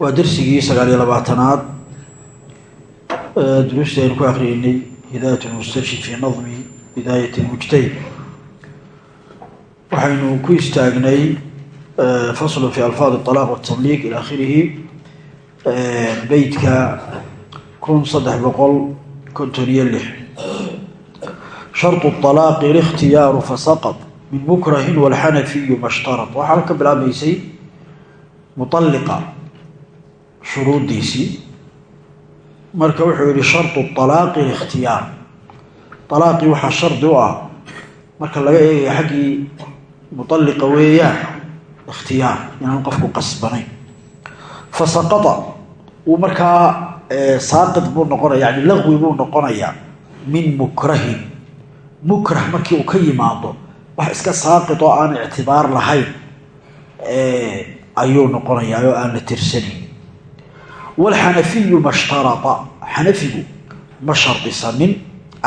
waa darsigii sagaal iyo labaatanaad duruusta aynu ku akriyeynay hidaayat lmustarshid fii nadmi bidaayat lmujtahid waxaynu ku istaagnay faslu fi alfaad اطalaaq wاtabliiq ila akhirihi beytka kun saddex boqol konton iyo lix sharط الطalaaqi اlاkhtiyaaru fasaqط min mukrahin wاlxanafiyu mashtarط waxaana ka bilaabmaysay muطaliqa shuruuddiisii marka wuxuu yihi sharطu طalaaqi اlikhtiyaar طalaaqii waxaa shardi u ah marka laga eegaya xaggii muطalliqa weeyaan ikhtiyaar inaan qofku qasbanayn fasaqata uu markaa saaqid buu noqonaya yani laqwi buu noqonayaa min mukrahin mukrah markii uu ka yimaado wax iska saaqid oo aan ictibaar lahayn ayuu noqonayaa oo aan la tirsanayn wlxanafiyu ma shtarata xanafigu ma shardisanin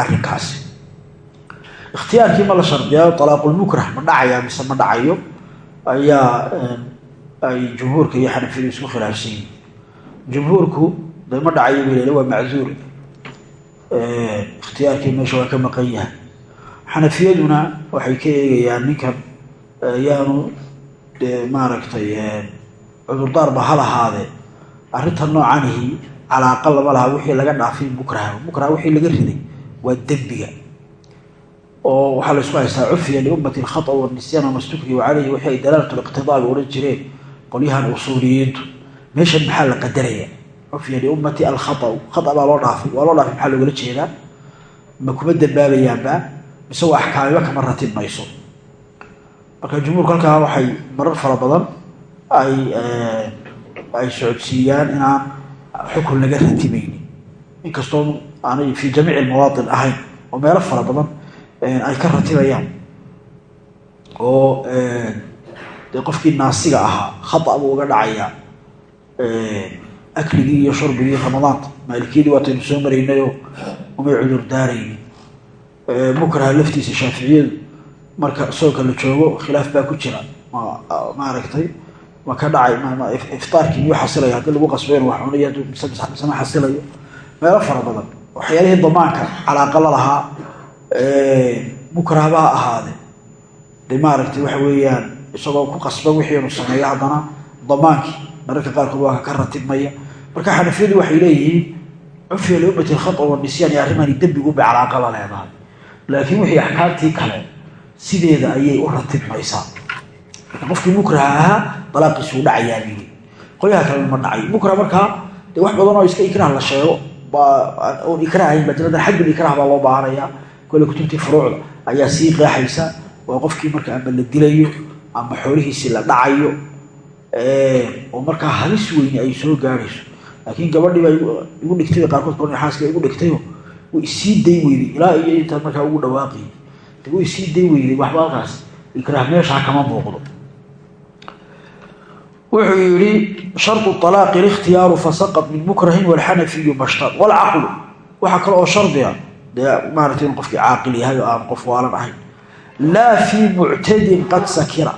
arinkaasi ikhtiyaarkii ma la shardiyayo alaaqulmukrah ma dhacayaa mise ma dhacayo ayaa ay jumhuurka iyo xanafiyadu isku khilaafsan yihiin jumhuurku de ma dhacayo leele waa maczuur ikhtiyaarkii meesha waa ka maqan yahay xanafiyaduna waxay ka eegayaan ninkan yaanu maaragtay cudurdaarba ha lahaadee arrinta noocanihi calaaqa lama laha wixii laga dhaafay mukraha mukraha wixii laga riday waa dembiga. Oo waxaa laysku haystaa cufiya liummati alkhata wanisyaana mastukriyu caleyhi wixii ay dalaalatu liqtidaaga odhan jireen qolyahan usuuliyiintu. Meeshan maxaa la qadaraya cufiya liummati alkhatau khata baa loo dhaafay. Waa loo dhaafay maxaa loogala jeedaa? Ma kuma dambaabayaanba waa axkaamiba kama ratib mayso. Marka jumhuurku halkaa waxay marar fara badan ay ay socodsiiyaan inaan xukun laga ratibaynin inkastoo aanay fii jamiici almawaatin ahayn oo meelo fara badan ay ka ratibayaan oo dee qofkii naasiga ahaa khata buu uga dhacayaa akligii iyo shurbigii ramadaanta maalikiyadii waataynu soo maraynayoo umay cudur daaraynin. Mukraha laftiisa shaaficiyadu marka soonka la joogo khilaaf baa ku jira. Maaragtay ma ka dhacay iftaarkii miyuu xasilaya haddii lagu qasbeyn wax cunaya misema xasilayo. Meelo fara badan. Waxyaalihii damaanka calaaqa la lahaa mukrahba ha ahaade de maaragtay waxa weeyaan isagoo ku qasban wixii inu sameeyo haddana damaankii mararka qaarkood waa ka ratibmaya. Marka xanafiyadu waxay leeyihiin cufiya liummati alkhata wanisyaan iyo arrimani dembiguba calaaqa la leedahay. Laakiin wixii axkaamtii kale sideeda ayay u ratibmaysaa qofkii mukraha ahaa dalaaqiisu u dhacayaa bili qolyaha kalena ma dhacayo mukrah markaa dee wax badan oo iska ikrah la sheego oon ikrah ahayn baa jirada xaggul ikrah baa loo baahanaya kole kutubtii furuucda ayaa sii qeexaysa waa qofkii marka ama la dilayo ama xoolihiisii la dhacayo oo markaa halis weyni ay soo gaarayso laakiin gabadhii baa igu dhigtay qaarkood ka xaaska igu dhigtayo way isii day weyday ilaa iyo intaa markaa ugu dhawaaqayay de isii day weyday waxba halkaas meeshaa kama muuqdo wuxuu yihi sharطu طalaaqi اlاkhtiyaaru fasaqط min mukrahin wاlxanafiyu mashtar wاlcaqlu waxaa kale oo shardiga dee maarata in qofkii caaqil yahay oo aan qof waalan ahayn laa fii muctadin qad sakira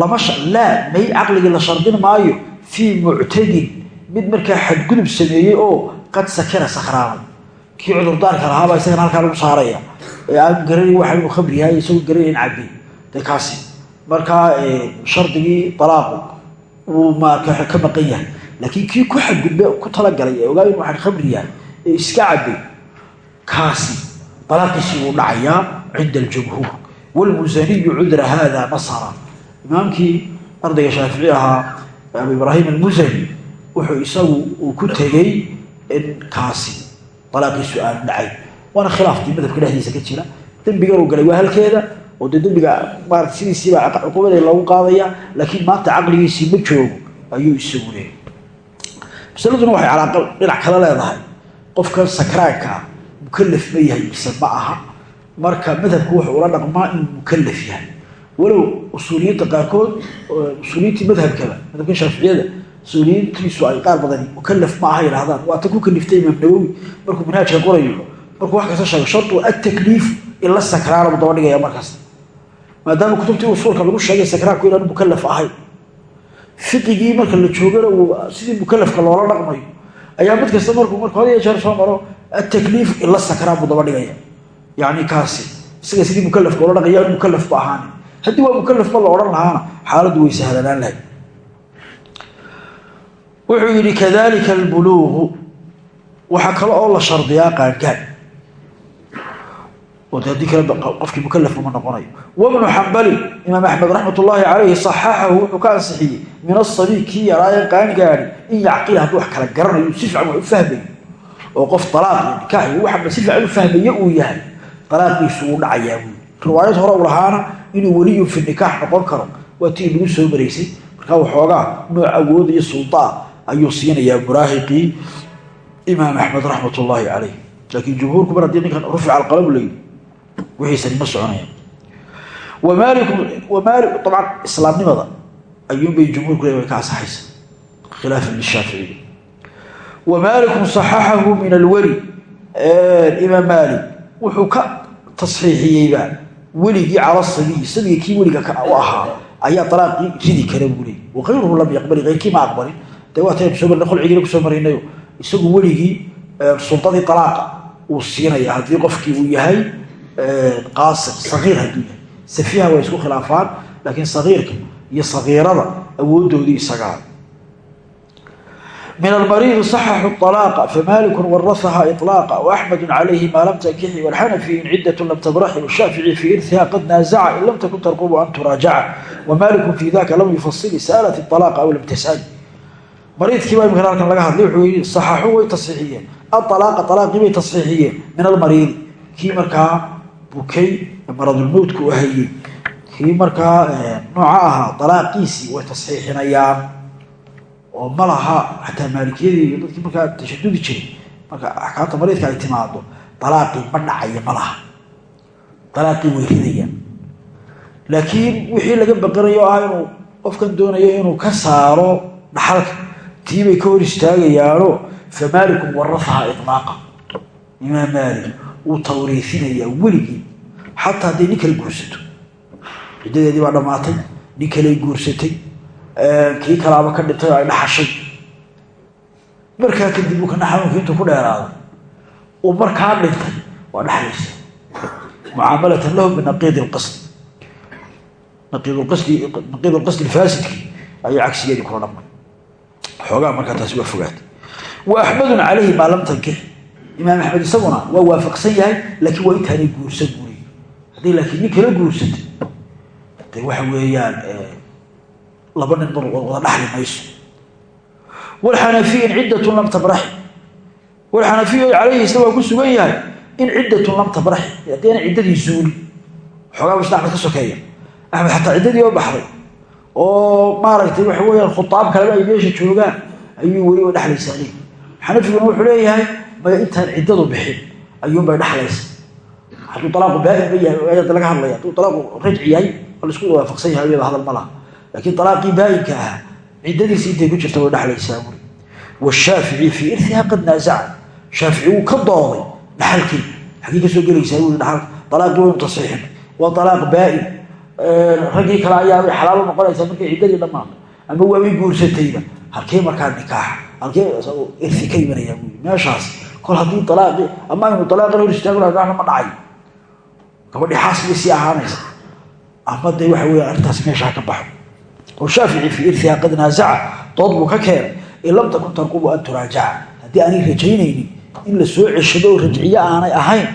lama laa may caqligii la shardin maayo fii muctadin mid markaa xadgudub sameeyey oo qad sakira sakhraamay kii cudurdaarka lahaabaa isagana halkaa lagu saaraya ee aan garanayn waxa inuu khamri yahay isagoo garanayn cabay dee kaasi markaa shardigii alaaqu uu marka ka maqan yahay. Laakiin kii ku xadgudbe ku talagalay ee ogaa in waxaan khamri yahay ee iska cabay kaasi dalaaqiisii wuu dhacayaa cinda aljumhuur. Wlmusaniyu cudra hada nasara imaamkii ardayga shaafici ahaa abu ibraahim almusani wuxuu isagu uu ku tegey in kaasi dalaaqiisu aanu dhacay. Waana khilaaftii madhabka dhexdiisa ka jira. Dembigan uu galay waa halkeeda oo dee dembiga maarata sidiisiiba cuquubada qaadaya laakiin maanta caqligiisii ma joogo ayuu isagu leeyay masaladuna waxay calaaqa dhinac kala leedahay. Qofkan sakraankaa mukalaf ma yahay mise ma aha. Marka madhabku wuxuu ula dhaqmaa inuu mukalaf yahay. Walow usuuliyiinta qaarkood usuuliyiintii madhabkaba madhabka shaaficiyada usuuliyiintiisu ay qaar badani mukalaf ma aha yidhahdaan waa ta ku kaliftay imaam nawowi markuu manhaajka qorayo markuu wax kasta sheego shartu atakliif in la sakraana daba dhigaya markasta maadaama kutubtii usuulka lagu sheegay sakraanku inaanu mukalaf ahayn fiqigii marka la joogana uu sidii mukalafka loola dhaqmayo ayaa mid kasta markuu marka hod jeer soo maro atakliif in la sakraan buu daba dhigaya. Yani kaasi isaga sidii mukalafka loola dhaqaya anu mukalaf ba ahaan haddii waa mukalaf ma la odhan lahaana xaaladdu way sahlanaan lahayd. Wuxuu yidhi kadalika albuluugu waxaa kale oo la shardiyaa qaangaan oo de haddii kale qofkii mukalafka ma noqonayo. Wabnu xambali imaam axmed raxmat ullaahi calayhi saxaxahu wuxuu ka ansixiyey min asabiy kii yaraaye qaangaadi in yacqila hadduu wax kala garanayo si fiican wax u fahmayo oo qof alaaq iyo nikaax iyo waxaba si fiican u fahmaye uu yahay alaaqiisu uu dhacayaa buui riwaayad hore u lahaana inuu weliyun fi nikaax noqon karo waa tii lagu soo maraysay markaa waxoogaa nooc awood iyo suldaa ayuu siinayaa muraahiqii wixiisani ma soconaya wamaaliku dabcan islaamnimada ayuunbay jumhuurku le way ka asaxaysa khilaafan lishaaficiyi wamaalikum saxaxahu min alweli imaam maalik wuxuu ka tasxiixiyeyba weligii cala sabiyi sabiga kii weliga u ahaa ayaa alaaqii ridi kara buu leey wakayruhu lam yaqbali keyrkii ma aqbalin. Dee waataynu soo marnay qolcigiina ku soo maraynayo isagu weligii suldadii alaaqa uu siinaya. Haddii qofkii uu yahay qaasir sagiir hadduu yahay safiiha way isku khilaafaan laakiin sagiirka iyo sagiirada awoodoodii isagaa من المريض صحح الطلاق فمالك ورثها إطلاقا وأحمد عليه ما لم تنكحي والحنفي إن عدة لم تبرحي والشافعي في إرثها قد نازع إن لم تكن ترقب أن تراجع ومالك في ذاك لم يفصل سألت الطلاق أو لم تسأل مريض كما يمكن أن لقى هذه صححوا تصحيحيا الطلاق طلاق بي تصحيحيا من المريض كي bukay maradulmowtka u hayey kii markaa eh, nooca ahaa dalaaqiisii way tasxiixinayaan. Oo ma laha xataa maalikiyadii dadkii markaa tashadudi jiray. Marka axkaamta mariidka ay timaado alaaqii ma dhacaya ma laha. Alaaqii way ridayaan. Laakiin wixii laga baqanayo ah inuu qofkan doonayo inuu ka saaro dhaxalka tiibay ka hor istaagayaano famaalikum warafaha ilaaqa imaam maali wuu tawriifinayaa weligii xataa hadday nin kale guursato. Ciddadeedii baa dhammaatay nin kaley guursatay kii kalaaba ka dhintay oo ay dhaxashay. Markaa kadib uu kana xanuunka intuu ku dheeraaday. Uu markaa dhintay waa dhaxlaysa. Mucaamalatan lahu binaqiid lqasd naqiidqasdi naqiid lqasdi lfaasidki ayay cagsigeedii kula dhamay xoogaa markaa taasi waa fogaatay. Wa axmedun calayhi maa lam imaam axmed isaguna waa waafaqsan yahay laakiin waa intaanay guursan buuri. Hadday laakiin nin kala guursatay de waxa weeyaan laba nin mar wada dhaxli mayso. Wlxanafiyin ciddatun lam tabraxi wlxanafiyu calayhi isna waa ku sugan yahay in ciddatun lam tabraxi haddii ciddadii zuuli xoogaa bashna axmed ka sokeeya. Axmed xataa ciddadii oo baxday oo maaragtay waxa weyaan khutaab kaleba ay meesha joogaan ayuu weli wa dhexlaysaa leey xanafiguna wuxuu leeyahay maya intaan ciddadu bixin ayuunbay dhexlaysa hadduu alaaqu baain ma yahay ayada laga hadlaya hadduu alaaqu rajci yahay la isku waafaqsan yahay iyada hadal ma laakiin alaaqii baayinka ahaa ciddadiisi intay ku jirta way dhexlaysaa buri. Washaafici fii irtiha qad naasaca shaafici wuu ka dooday dhaxalkii. Xaggii ka soo gelaysaa bui dhaxalka alaaqii waynu tasiixin waa alaaq baain. Raggii kale ayaabay xalaalo noqonaysaa markay ciddadii dhammaato ama waabay guursatayba. Halkee markaa nikaaxa? Halkee irti ka bui meeshaas kol haddii alaaqii ama aynu alaaqan hor istaagna gaana ma dhacayo gabadhii xaas bay sii ahaanaysa. Ama dee waxa weya arrintaas meeshaa ka baxo. Oo shaafici fii irtiha qad naasaca dood buu ka keenay in lam takun tarqubu an turaajaca. Haddii aanay rajaynaynin in la soo ceshado oo rajciye aanay ahayn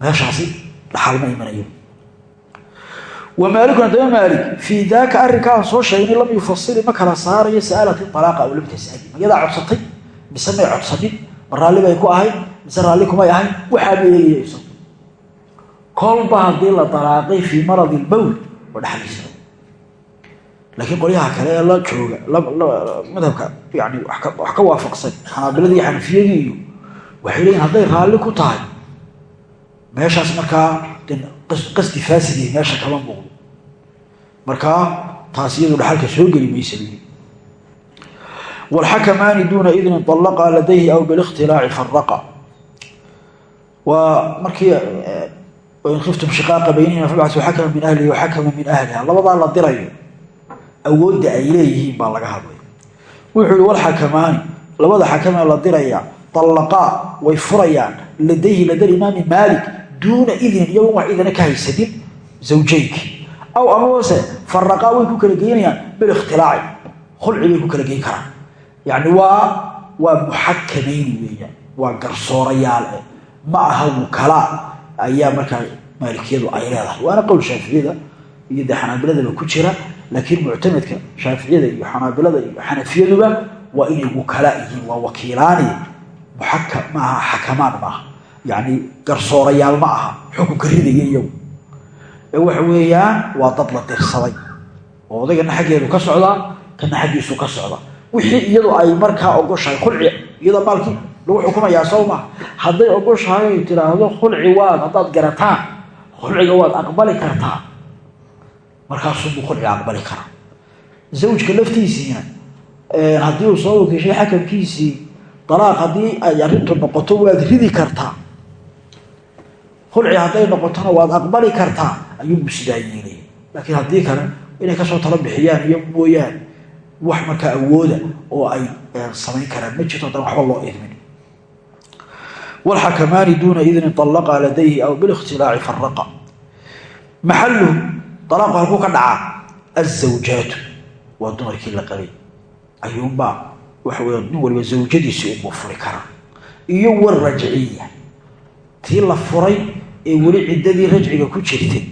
meeshaasi dhaxal ma imanayo wamaalikun haddaba maalik fii daaka arrinkaan soo sheegnay lam yufasili ma kala saarayo sa'alati alaaqa aw lam tasali magadaa codsatay? Mise may codsanin ma raalli bay ku ahayd mise raalli kumay ahayn waxaa ma eegaya isagu kolba haddii la dalaaqay fii maradi lbowl waa dhexlaysa laakiin qolyaha kale ee la jooga madhabka yani wax ka waafaqsan xanaabiladii iyo xanafiyadii iyo waxay leeyihiin hadday raalli ku tahay meeshaas markaa qasdi faasidi meesha kama muuqdo. Markaa taas iyadu dhaxalka soo geli maysa wlxakamaani duuna idnin alaqa ladayhi aw bilikhtilaaci faraqa waa markii in khiftum shiqaaqa baynihima fabcasu xakama min ahlihi waxakama min ahliha labadaa la dirayo awoodda ay leeyihiin baa laga hadlay wuxuu ihi walxakamaani labada xakamee la diraya allaqaa way furayaan ladayhi lada imaami maalik duuna idnin iyagoon wax idina ka haysanin zawjaynkii aw amase faraqaa way ku yani waa waa muxakamayn weeyaan waa garsoorayaal eh. Ma aha wukalaa ayaa markaa maalikiyadu ay leedahay. Waana qowl shaaficiyada iyo dee xanaabiladaba ku jira. Laakiin muctamadka shaaficiyada iyo xanaabilada iyo xanafiyaduba waa inay wukalaa yihiin waa wakiilaani. Maaha xakamaan maaha yani garsoorayaal ma aha. Xukunka ridaya iyagu. Ee waxa weeyaan waa dad la dirsaday. Oo odaygana xaggeedu ka socdaa kana xaggiisu ka socda wixii iyadu ay markaa ogoshahay khulci iyada maalkii lagu xukumayaa maa hadday ogoshahay ay tidhaahdo khulci waad haddaad garataan khulciga waad aqbali kartaa. Markaasuubuu khulciga aqbali karaa. Zawjka laftiisiina haddii uu soo wakiishay xakamkiisii dalaaq haddii ay arrintu noqoto waad ridi kartaa. Khulci hadday noqotona waad aqbali kartaa ayuubu sidaa yeelaya laakiin haddii kale inay ka soo talo bixiyaan iyo mooyaane wax markaa awooda oo ay samayn karaan. Ma jirto haddana waxba loo idmin wlxakamaani duuna idnin alaqa ladayhi aw bilikhtilaaci faraqa maxaluhu alaaqu halkuu ka dhacaa azawjaatu waa dumarkii la qabay. Ayuunbaa waxa wey nin waliba zawjadiisi unbuu furi karaa. Iyo warajciya tii la furay ee weli ciddadii rajciga ku jirtay.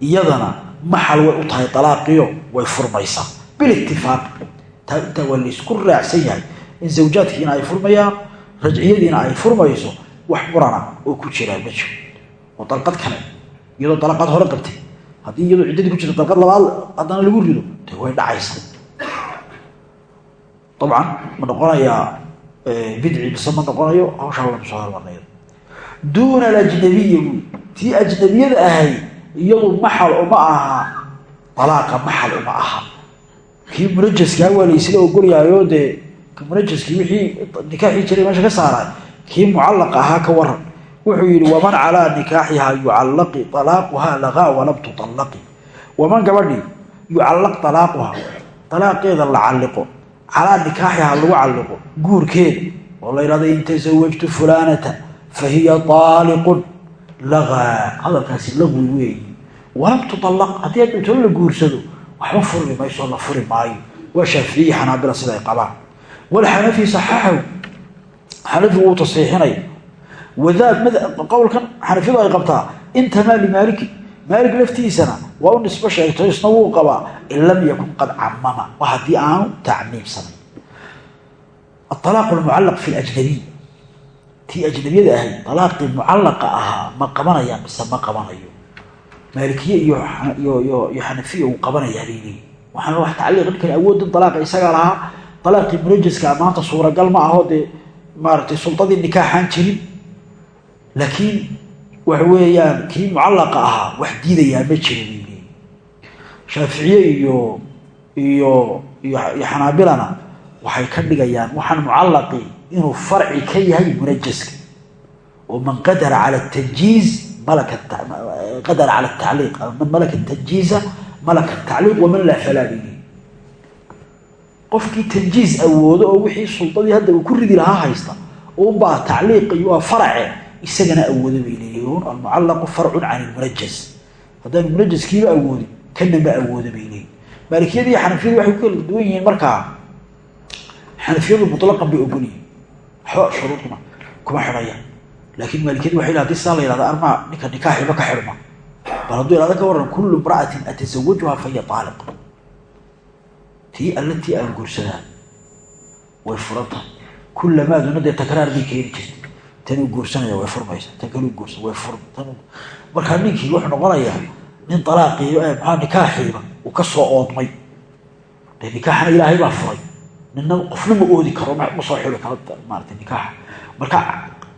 Iyadana maxal way u tahay alaaqiyo way furmaysaa bilitifaaq taa intaa waa laysku raacsan yahay in zawjaadkiina ay furmayaan rajciyadiina ay furmayso wax murana oo ku jiraa ma jiro oo dalqad kale iyadoo dalaqad hore qabtay haddii iyadoo ciddadii ku jirta dalqad labaad haddana lagu rido de way dhacaysa dabcan ma noqonayaa bidci mise ma noqonayo hawshaa waynu soo hormarnay duuna alajnabiya buy tii ajnabiyada kii munajaskaa waa laysla ogolyahayo dee munajaskii wixii nikaaxii jiray meesha ka saaraay kii mucallaq ahaa ka waran wuxuu yidhi waman calaa nikaaxihaa yucallaqi alaaquhaa lagaa walam tuallaqi waman gabadhii yucallaq alaaquhaa alaaqeeda la calliqo calaa nikaaxihaa lagu calliqo guurkeeda oo la yidhahdo in tasawajtu fulaanata fa hiya aaliqun lagaa hadalkaasi lagwi weeyi walam tuallaq haddii adhintoo la guursado waxba furmi mayso la furi maayo. Waa shaaficiyi xanaabila sida ay qabaan. Wlxanafi saxaxahu xanafi wuu tasxiixinaya wadaad qowlkan xanafiyadu ay qabtaa intamaa limaaliki maalik laftiisana waa u nisbo sheegto isna wuu qabaa. In lam yakun qad camama waa haddii aanu tacmiimsanayn aalaaq lmucallaq fi lajnabiy tii ajnabiyada ahayd alaaqii mucallaqa ahaa ma qabanaya mise ma qabanayo maalikiye iyo xanafiya uu qabanayaa bayleeyi waxaana wax tacliiq ninkan awoodin dalaaqa isagaa lahaa alaaqii munajaska maanta suuragal ma aho dee maaragtay suldadii nikaaxaan jirin. Laakiin waxa weeyaan kii mucallaqa ahaa wax diidayaa ma leeyi shaaficiye iyo iyo iyo xanaabilana waxay ka dhigayaan waxaan mucallaqii inuu farci ka yahay munajaska oo man qadara cala tanjiiz malaka qadara cala tacliiq man malaka tanjiiza malaka tacliiq waman laa falaa leeyi qofkii tanjiiz awoodo oo wixii suldadii hadda uu ku ridi lahaa haysta unbaa tacliiqi waa farace isagana awoodo bay leeyihiin almucallaqu farcun can ilmunajas haddaanu munajaskiiba awoodin kana ma awoodo bay leeyihiin maalikiyada iyo xanafiyadu waxay ku kala duwan yihiin markaa xanafiyadu mutlaqan bay ogolyihin waxba shuruud kuma kuma xidhayaan laakiin maalikiyadu bal hadduu ihahda ka waran kullu imra'atin atasawajuha fahiya taaliq. Tii allatii aan guursadaa way furan tahay kullamaaduna dee takraar bay keeni jirta tanuu guursanaya way furmaysa tan kaluu guursa way fur markaa ninkii wuxuu noqonayaa nin dalaaqii maxaa nikaaxiiba uu ka soo oodmay. De nikaaxna ilaahay baa furay. Nina qofna ma oodi karo ma soo xiri karo maarata nikaaxa. Marka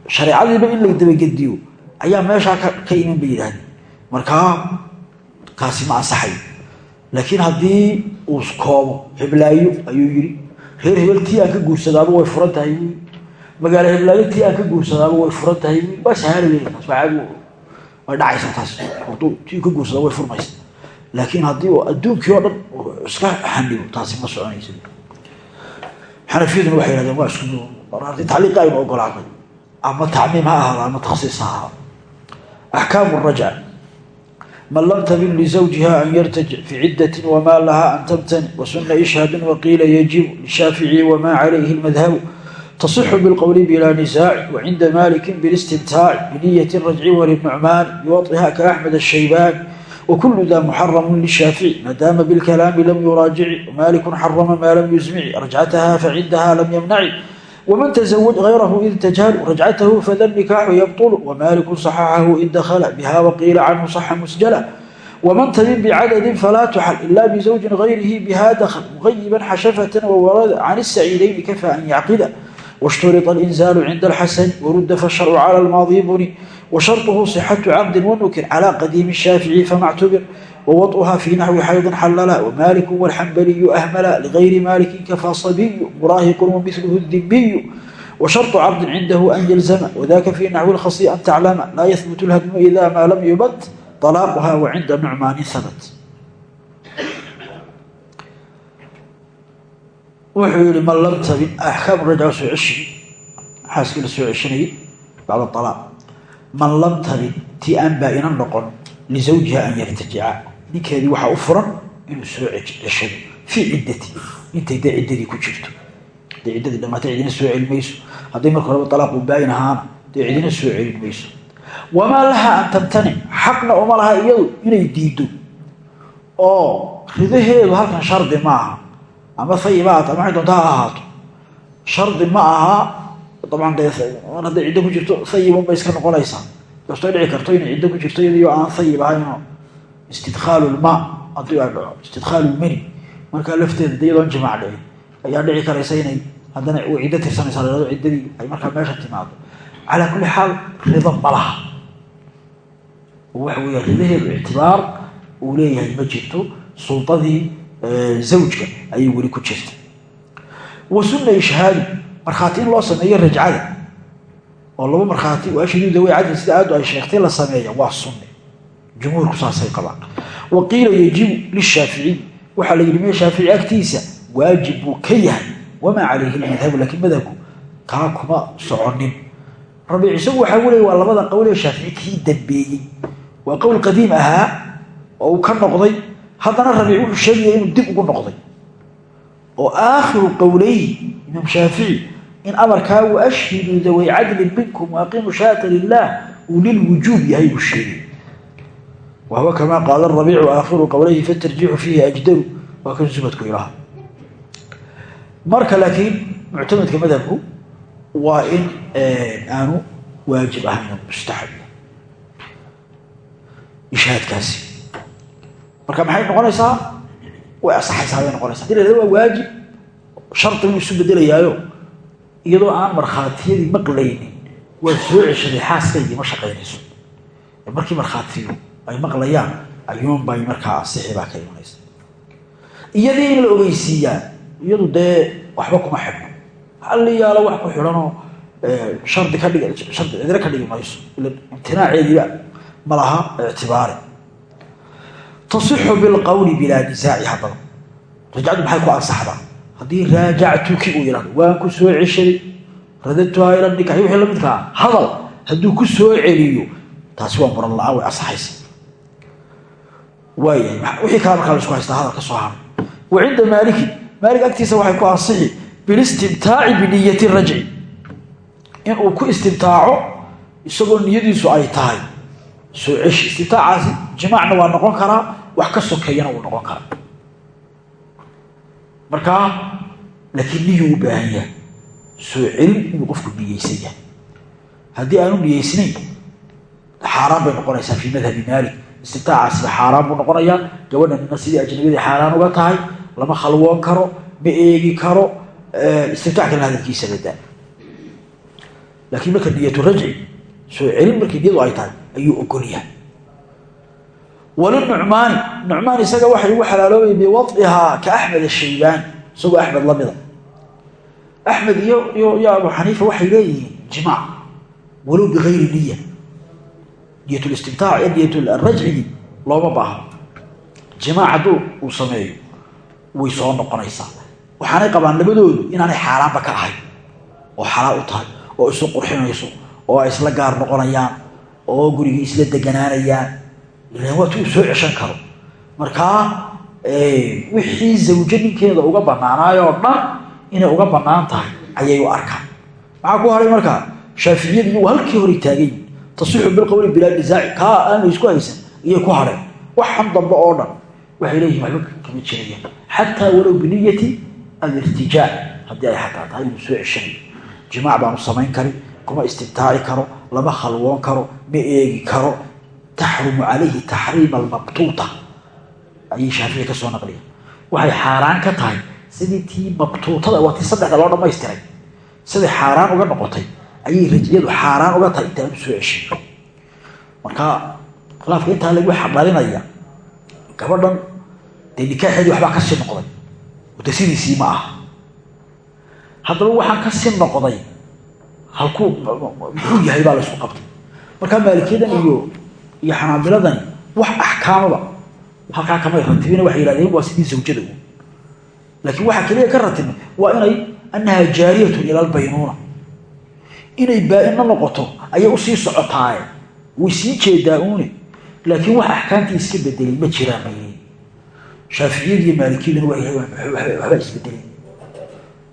shareecadiiba in la dabagediyo ayaa meeshaa ka iman ba yidhahdeen markaa kaasi ma ansaxayo laakiin haddii uu koobo heblaayo ayuu yidhi reer hebel tii aan ka guursadaaba way furan tahay. Buui magaalo heblaayo tii aan ka guursadaaba way furan tahay. Waa sahaala wey taas tii ka guursada way furmaysa. Laakiin haddii uu adduunkii oo dhan iska xanibo taasi ma soconaysa. Xanafiyaduna waxay yhahdeen waa isku tacliiqa aynu ogolaanay ama tacmiim ha ahaado ama taksiis ha ahaado. Axkaamu rajca man lam tabin lizawjiha an yartajic fi ciddatin wamaa lahaa an tamtani. Wasuna ishhabin waqiila yajibu lishaafici wamaa calayhi lmadhabu tasixu bilqowli bilaa nisaaci wacinda malikin bilistimtaaci biniyati rajci walilnucmaani yuwaiha ka axmed ashaybaani wkulu daa muxaramu lishaafici maadaama bilkalaami lam yuraajici wamalikun xarama maa lam yusmici rajcataha facindaha lam yamnaci ومن تزوج غيره إذ تجهل رجعته فذا النكاح يبطل ومالك صححه إن دخل بها وقيل عنه صح مسجلا ومن تبين بعدد فلا تحل إلا بزوج غيره بها دخل مغيبا حشفة وورد عن السعيدين كفى أن يعقد واشترط الإنزال عند الحسن ورد فالشرع على الماضي بني وشرطه صحة عقد ونكر على قديم الشافعي فما اعتبر ووطئها في نحو حيض حللا ومالك والحنبلي أهملا لغير مالك كفى صبي مراهق ومثله الذبي وشرط عبد عنده أن يلزم وذاك في نحو الخصي أن تعلم لا يثبت الهدم إذا ما لم يبت طلاقها وعند نعمان ثبت وحول من لم تبن أحكام رجع سوء عشري حاسك سوء عشري بعد الطلاق man lam tabin tii aan baa-ina noqon lisawjiha an yartajica ninkeedii waxaa u furan inuu soo ceshado fii ciddati. Intay dee ciddadii ku jirto. Hadday ciddadii dhamaatay cidina soo celin hadday marka horeba talaaqu baa-in ahaana dee cidina soo celin mayso. Wamaa laha an tamtanic xaqna uma laha iyadu inay diido oo ridaheedu halkan shardi ma aha. Ama fayibaat ama waxay doonta ha ahaato. Shardi ma aha dabcan dee hadday ciddo ku jirto hayibun bay iska noqonaysaa kastoo dhici karto inay ciddo ku jirto iyadoo aan hayib ahaynoo istidkhaalu lmaa haddii ay dhaco istidkhaalu lmani markaa lafteeda de iyadoon jimaac dhicin ayaa dhici karaysa inay haddana ciddo tirsanaysa lalado ciddadii ay markaa meesha timaado. Calaa kulli xaal rido malaha oo waxa weeye ridaheedu ictibaar uu leeyahay ma jirto. Suldadii zawjka ayay weli ku jirta wa sunna ishhaadi markhaati in loo sameeyo rajcada oo laba markhaati. Ashhadu dawi cadl sida aadu ay sheegtay la sameeya waa sunne jumhuurku saasay qabaan. Wa qiila yajibu lishaaficiy waxaa la yidhi mee shaafici agtiisa waajib buu ka yahay. Wamaa calayhi lmadhabu laakiin madhabku kaa kuma soconin. Rabiic isagu waxaa welaya waa labada qowl ee shaafici kii dambeeyey. Waa qowl qadiim ahaa oo uu ka noqday. Haddana rabiic wuxuu sheegaya inuu dib ugu noqday. Oo aakhiru qowleyhi imaam shaafici in amarkaa waashhiduu daway cadlin minkum waaqimu shaata lilah uu lilwujuub yahay buu sheegay wa huwa kamaa qaala rabiicu aakhiru qowlayhi fatarjiixu fiihi ajdaru waa kan subadku ilaha marka laakiin muctamadka madhabku waa in aanu waajib ahayn mustaxab ishaadkaasi marka maxay noqonaysaa way asaxaysaa bay noqonaysa haddii la hahdo waa waajib shardi inuu isu bedelayaayo iyadoo aan markhaatiyadii maqlaynin waa soo ceshaday xaaskaygii ma shaqaynayso markii markhaatiyu ay maqlayaan ayuunbay markaa asixi ka imanaysa. Iyadii in la ogeysiiyaa iyadu dee waxba kuma xidhno halli yaalo wax ku xidhanoo shardi ka dhig shardi cidina ka dhigi mayso. Ila imtinaaceediiba ma laha ictibaari. Tasixu bilqowli bilaa nisaaci haddaba rajcadu maxay ku ansaxdaa? Haddii raajactuki uu yihahdo waan ku soo ceshaday radadtuhaa ila nikaxi wixii la hadal hadduu ku soo celiyo. Taasi waa muran la'aan way ansaxaysa wixii kala markaa la isku haystaa hadal ka soo haray wa cinda maaliki. Maalik agtiisa waxay ku ansixi bilistimtaaci biniyati rajci inuu ku istimtaaco isagoo niyadiisu ay tahay. Soo ceshi istimtaacaasi jimaacna waa noqon karaa wax ka sokeeyana wuu noqon karaa. Markaa laakiin niyuu u baahan yahay. Soo celin inuu qofku niyeysan yahay. Haddii aanu niyeysnayn xaaraan bay noqonaysaa fii madhabi maalik istimtaacaasiba xaaraan buu noqonayaa gabadha nina sidii ajnabiyadii xaaraan uga tahay lama khalwoon karo ma eegi karo istimtaac kalena hadalkiisa badaa laakiin marka niyatu rajci soo celin markii niyadu ay tahay ayuu ogol yahay. Walinucmaani nucmaan isaga waxay ugu xalaaloobaya biwadcihaa ka axmed ashaybaani isagoo axmed lamida axmed iyo abu xaniifa waxay leeyihiin jimaac walow bigayri niya niyat listimtaac iyo niyat rajcigi looma baahno jimaac hadduu uu sameeyo way soo noqonaysaa. Waxaanay qabaan labadoodu inaanay xaaraanba ka ahayn oo xalaal u tahay oo isu qurxinayso oo ay isla gaar noqonayaan oo gurigii isla deganaanayaan. Waatu uu soo ceshan karo. Markaa wixii zawjo ninkeeda uga banaanaayoo dhan inay uga bannaan tahay ayay u arkaan. Maxaa ku haray markaa shaaficiyadu iyagu halkii hore taagayi tasixu bilqowli bilaa nisaaci kaa aan la isku haysan iyay ku hadheen waxan dambe oo dhan waxay leeyihiin waxba kama jirayaan. Xataa walow biniyati alirtijaac haddii ay xataa tahay inuu soo ceshanayo jimaac baanu samayn karin kuma istibtaaci karo lama khalwoon karo ma eegi karo. Taxrumu calayhi taxriima almabtuuta. Ayay shaafici ka soo naqliya waxay xaaraan ka tahay sidii tii mabtuutada waa tii saddexda loo dhamaystiray siday xaaraan uga noqotay ayay rajiyadu xaaraan uga tahay intaanu soo ceshay marka khilaafka intaa lagu xadhalinaya gabadhan dee nikaaxeedii waxbaa ka sii noqday. Sidiisii ma aha. Haddaba waxaan ka sii noqday halkuu muxuu yahay baa laysku qabtay. Markaa maalikiyadan iyo iyo xanaabiladani wax axkaamaba halkaa kamay ratibina waxay yihahdeen waa sidii zawjada u laakiin waxaa keliya ka ratibay waa inay annahaa jaariyatun ila inay baa-ino noqoto ayay u sii socotaaye way sii jeedaa uune laakiin wax axkaamtii iska bedelay ma jiraan bay leeyiin shaaficiyada iyo maalikiyaduna waxbaa isbedelay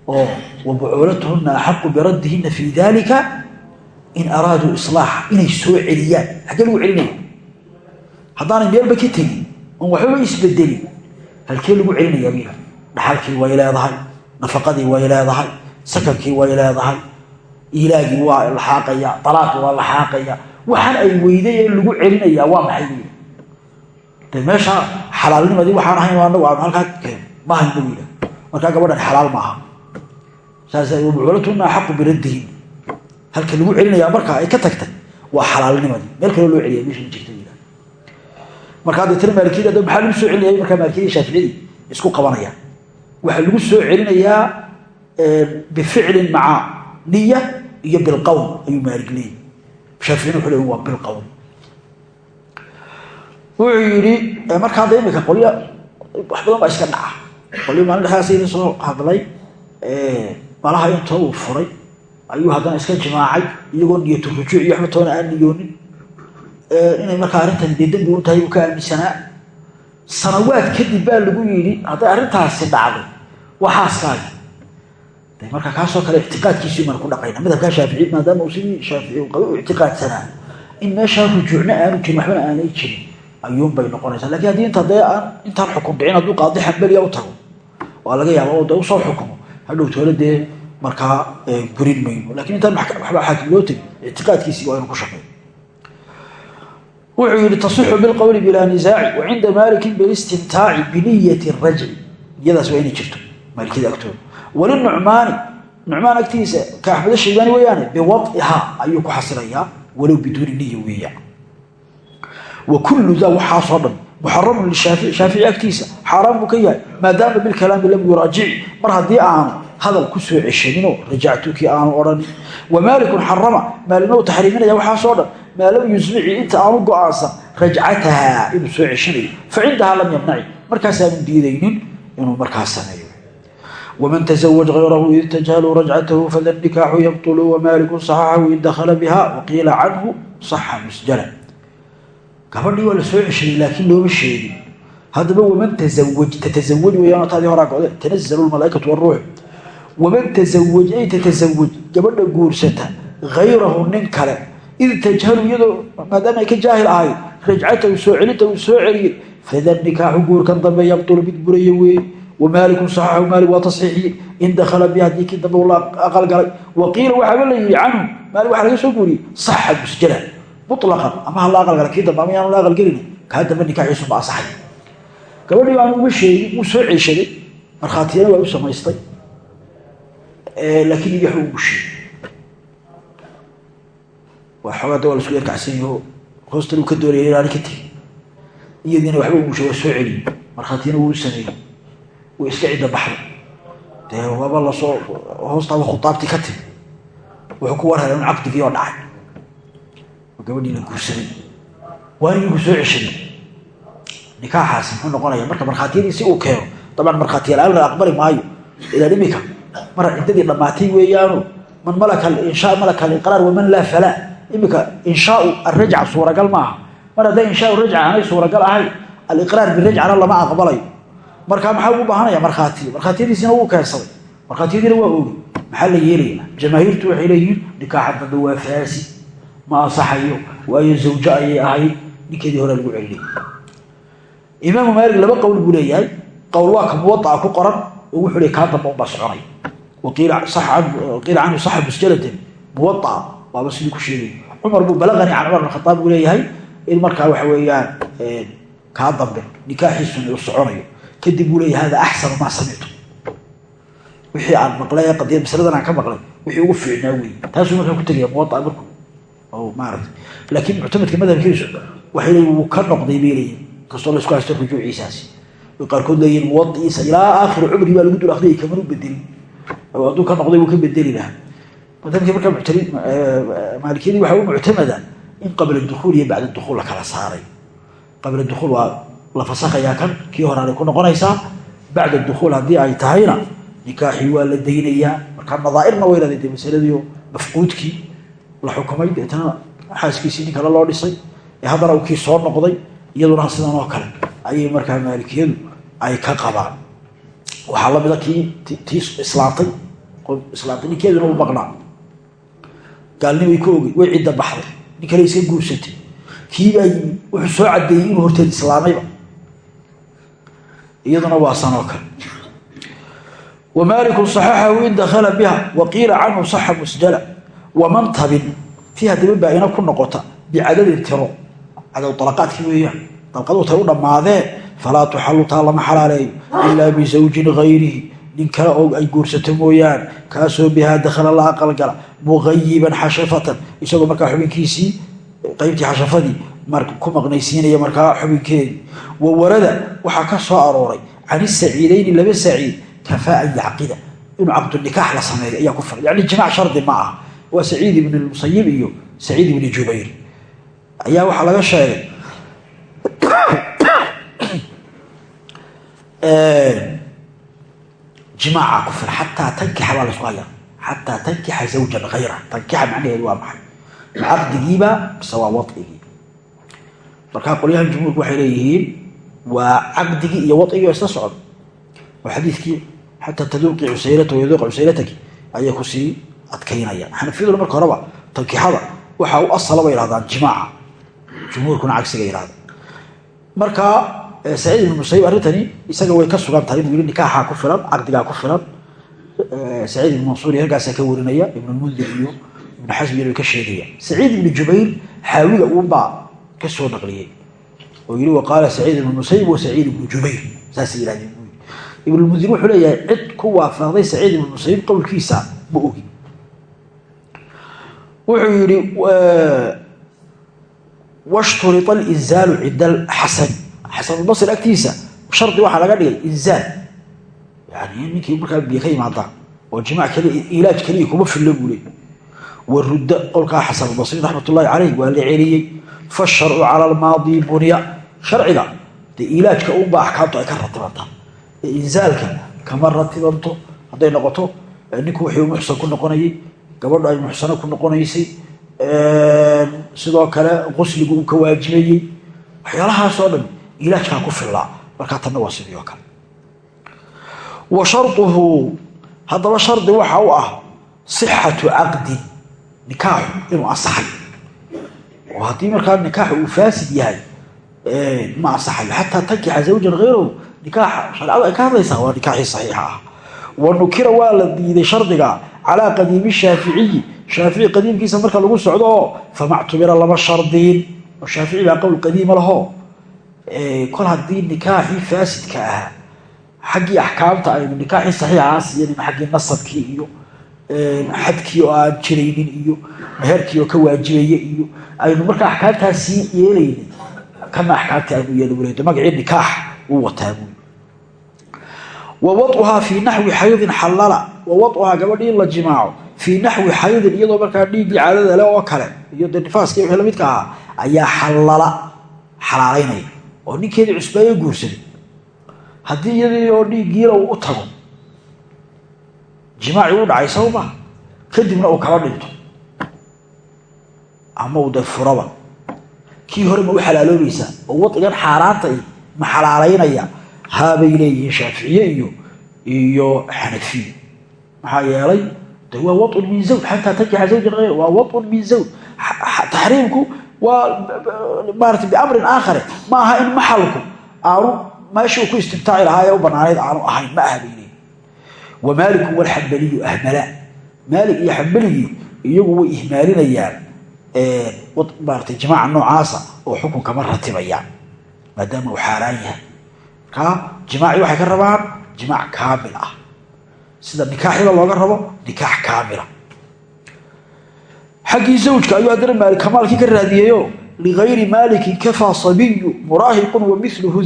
oo wabucuulatuhuna axaqu biraddihina fii dalika in araaduu islaaxa inay soo celiyaan. Xaggee lagu celinaya haddaanay meelba ka tegin oon waxbaba isbedelin halkee lagu celinayaa biila dhaxalkii way leedahay nafaqadii way leedahay sakankii way leedahay ilaagii waa laxaaqaya alaaqii waa laxaaqaya waxaan ay weyday lagu celinayaa waa maxay? Yidhi de meesha waxaan ahayn anagu aanu halkaa keen. Ma markaa gabadhan xalaal ma aha. Saas buculatuna axaqu biraddihin halka lagu celinayaa markaa ay ka tagtay waa xalaalnimadii. Meel kaloo loo celiya meesha ma jirta yidhi markaa deetana maalikiyada da maxaa lagu soo celinaya markaa maalikiyadii shaaficiyadii isku qabanayaan waxaa lagu soo celinayaa bificlin maca niya iyo bilqowl ayuu maalik leeyahy shaaficina wuxuu leeyahy waa bilqowl wuxuu yidhi markaa hadda imika qolya wax badan baa iska dhaca. Qolyo maalin dhexdaas idin soo hadlay malaha inta uu furay ayuu haddana iska jimaacay iyagoo niyatu rujuuc iyo waxba toona aan niyoonin. Inay markaa arrintan dee dembi tahay uu ka aaminsanaa. Sanawaad kadib baa lagu yidhi hadday arrintaasi dhacday waxaaskaagi marka kaasoo kale ictiqaadkiisii maan ku dhaqayna. Madhabkaa shaafici maadaama uu sidii shaafici u qaba u ictiqaadsanaa in meeshaa rujuucna aanu jirin waxbana aanay jirin ayuunbay noqonaysaa. Lakin haddii inta dee aan intaan xukun dhicin hadduu qaadi xambeliya u tago waa laga yaaba oo de u soo xukumo. Hadhow toole dee markaa burin mayno. Lakin intaan waxba xaakim loo tegin. Ictiqaadkiisii waa inu ku shaqeeyo. Wuxuu yihi tasixu bilqowli bilaa nisaaci wa cinda maalikin bilistimtaaci biniyati rajci. Iyadaas waa inay jirto. Maalikiyada agtooda walinucmaani nucmaan agtiisa ka axmed shaybaani weeyaane biwadcihaa ayuu ku xasilayaa walow biduuni niya weeyaan wa kullu daa waxaasoo dhan muxaramun lishaafici shaafici agtiisa xaaraan buu ka yahay maadaama bilkalaami lam yuraajici mar haddii aanu hadal ku soo ceshaninoo rajactukii aanu odhanin wa maalikun xarama maalina uu taxriiminaya waxaasoo dhan maa lam yusmici inta aanu go'aansan rajcataha inuu soo ceshanayo. Fa cindahaa lam yamnaci markaasaanu diidaynin inuu markaa sameeyo wman tزwج غayrahu id tajhaluu rajcatahu fada nikaaxu yabطl wmaaliku صaxaxahu in dakla biha waqiila canhu صaxa musjala gabadhii waa la soo ceshaday laakiin looma sheegin haddaba waman tazawaj tatazawaj weyaan taadii horaa gode tanazalu malaaikatu wاruux waman tazawaj ay tatazawaj gabadha guursata غayrahu nin kale id tajhalu iyadoo maadaama ay ka jaahil ahayd rajcatahu soo celinta uu soo celiyey fada nikaaxu guurkan dambe yabطlu mid buraya weeye wmaaliku saxaxu maalik waa tasxiixiye in dakhala bi haddii kii dambe la aqal galay wa qiila waxaaba la yidhi canhu maali waxa laga soo guuriyey saxa busjada mulaqan ama ha la aqal galay kii dambe ama yaanu la aqal gelin kaa dambe nikaaxiisu ma asaxay gabadhii baanu uga sheegin wuu soo ceeshaday markhaatiyana waa u samaystay laakiin nigaaxu u gushiyey waa xoogaa da waa lasku yarkacsanyaho hoostanu ka doonaya inaan ka wuu iska cidda baxday. Dee waaba la soo hoostaaba khutaabtii ka timi. Wuxuu ku warhaya un caqdigii oo dhacay. Oo gabadhii la guursaday. Waanigii ku soo ceshaday. Nikaaxaasi muxuu noqonaya marka markhaatiyadii si uu keeno dabcan markhaatiyal-aan la aqbali maayo. Ilaan imika mar ciddadii dhammaatay weeyaano man malaka inshaa malaka aliqraar waman laa falaa imika inshaau arajca suuragal maaha. Mar hadday inshaau rajca aanay suuragal ahayn aliqraar birajcana lama aqbalayo markaa maxaa ugu baahanaya markhaatiyo. Markhaatiyadiisina wuu keensaday markhaatiyadiina waa oogay. Maxaa la yeelaya? Jamaahiirtu waxay leeyihiin nikaaxa dambe waa faasi ma ansaxayo waayo zawjo ayay ahayd ninkeedii hore lagu celinay imaamu maalik laba qowl buu leeyahay. Qowl waa ka muwaaa ku qoran oo wuxuu le kaa unbaa soconay. Waqiila canhu saxa musjaladan muwaa waaba sidii ku sheegay. Cumar buu balaqani can cumar bin khataab leeyahay in markaa waxa weeyaan kaa dambe nikaaxiisuna uu soconayo kadib buu leeyahay hada axsanu maa samictu wixii aan maqlay qadiyad masaladan aan ka maqlay wixii ugu fiicnaa wey taasuu markaa ku tegaya muwaa markuu oo maarata laakiin muctamadka madhabkiisu waxay leeyihiin wuu ka noqday bay leeyihiin kastoo la isku haysto rujuuciisaasi way qaarkood leeyihiin muwadiisa ilaa aakhiru cumri baa lagu dul akhriyay kamanu bedelin oo hadduu ka noqday wuu ka bedeli lahaa. Madhabkii markaa muctali maalikiyadii waxaa u muctamada in qabla dukuul iyo bacda dukuul la kala saaray. Qabla dukuul waa la fasakhayaa kan kii horaanay ku noqonaysaa bacda dukuul haddii ay tahayna nikaaxii waa la daynayaa markaa nadaairna way leedahay de masaladiio mafquudkii la xukumay. Deetana xaaskiisii nin kale loo dhisay ee haddana kii soo noqday iyaduna sidan oo kale ayay markaa maalikiyadu ay ka qabaan. Waxaa lamida kii tii islaantay islaantay ninkeeduna u maqnaa gaalnimay ka ogey way cidda baxday. Nin iska guursatay kiibaa wuxuu soo cadeeyey inuu horteed islaamayba iyaduna waa sanoo kale. Wmaaliku صaxaxahu in dakala biha waqiila canhu saxa musjala waman tabin fiiha daba baa-ina ku noqota bicadadin tiro. Cadad dalaqaadkii weeyaan dalqaduu tay u dhammaadee falaa tuxalu taa lama xalaaleeyo ilaa bisawjin gayrihi nin kale oo ay guursato mooyaan kaasoo bihaa dakhala la aqalgala mugayiban xashafatan. Isagoo markaa xubinkiisii qeybtii xashafadii ku maqnaysiinaya markaa xubinkeedii wa warada waxaa ka soo arooray can isaciidayni laba saciid kafaa an yacqida inuu caqdunikaax la sameeyo ayaa ku filan yani jimaac shardi ma ah waa saciid ibn lmusayib iyo saciid ibni jubayr. Ayaa waxaa laga sheegay jimaaca ku filan xataa tankixa baa la isku haya xataa tankixa zawjan hayra tankixa macnaheedu waa maxay? Ma mise waa wadcigii markaa qolyahan jumhuurku waxay leeyihiin waa caqdigii iyo wadcigii oo isla socda oo xadiidkii xataa taduuqi cusayrata yaduuqa cusayrataki ayay ku sii adkaynayaan. Xanafiyaduna marka horeba tankixada waxaa u asala bay ihahdaan jimaaca. Jumhuurkuna cagsiga yihahda markaa saciid ibn musayib arrintani isaga way ka sugan tahay inuu yii nikaaxaa ku filan caqdigaa ku filan. Saciid ibn mansuur iyo halkaasaa ka warinaya ibnulmundir iyo ibnu xasmi way ka sheegaya saciid ibni jubayr xaawiga uunbaa ka soo naqliyey oo yii wa qaala saciid ibn musayib wa saciid ibnu jubayr. Saasay yihahdeen ibnulmundir wuxuu leeyahay cid ku waafaqday saciid ibn musayib qowlkiisa ma ogi. Wuxuu yihi washturia alinzaalu cinda alxasani xasanulbasri agtiisa shardi waxaa laga dhigay inzaal. Yani ninkii markaa biyo ka yimaadaan oo jimac kaliya ilaaj kaliya kuma fillo buu leey warudda qolkaa xasanulbasri raxmat ullahi caleyh waa la celiyey. Fasharcu cala almaadi bunya sharciga dee ilaajka unbaa axkaamtu ay ka ratibantaa. Ee inzaalka kama ratibanto. Hadday noqoto ninku wixii muxsan ku noqonayay gabadhu ay muxsano ku noqonaysay sidoo kale qusligu uu ka waajibayey waxyaalahaasoo dhan ilaajkaa ku fillaa. Markaa tanna waa sidii oo kale. Wa sharuhu haddaba shardi waxa u ah sixatu caqdin nikaaxu inuu ansaxay oo haddii markaa nikaaxu uu faasid yahay ma ansaxayo xataa tankixa zawjan hayrahu nikaaxa shareecadu ay ka hadlaysaa waa nikaaxii saxiixa ah. Wa nukira waa la diiday shardiga calaa qadiimi shaaficiyi shaafici qadiimkiisa marka lagu socdo famactubira lama shardiin. Oo shaafici baa qowl qadiima laho. Kol haddii nikaaxii faasidka ahaa xaggii axkaamta aynu nikaaxii saxiixaa siiyanin xaggii nasabkii iyo xadkii oo aan jiraynin iyo meherkii oo ka waajibaya iyo aynu markaa axkaamtaasii yeelaynin kana axkaamtii aynu yeeli magacii nikaax uu wataa buy wa waduhaa fii naxwi xaydin xallala. Wa waduhaa gabadhii in la jimaaco fii naxwi xaydin iyadoo markaa dhiiggii caadada le oo kale iyo de nifaaskii wixii lamidka ahaa ayaa xallala xalaalaynaya oo ninkeedii cusbaayo guursaday. Haddii iyadii oo dhiiggiila uu u tago jimaaci u dhacay sawma kadibna uu kala dhinto ama uu de furaba kii hore ma u xalaaloobaysaa oo wadigan xaaraanta ma xalaalaynaya haabay leeyihiin shaaficiye iyo iyo xanafiye maxaa yeelay de waa waun min zawj xataa tankixa zawjan hayr waa waun min zawj. Taxriimku waa maarata biamrin aakhare. Ma aha in maxalku aanu meeshuu ku istimtaaci lahaa ee u banaanayd aanu ahayn ma aha bay leeyihiin wa maaliku walxambaliyu ahmala. Maalik iyo xambaligii iyagu way ihmaalinayaan maarata jimaaca noocaasa oo xukunkama ratibayaan maadaama uu xaaraan yahay. Markaa jimaaci waxay ka rabaan jimaac kaamil ah. Sida nikaaxiba looga rabo nikaax kaamila xaggii zawjka ayuu haddana maalik kamaalkii ka raadiyeyo ligayri maalikin kafaa sabiyu muraahiqun wa miluhu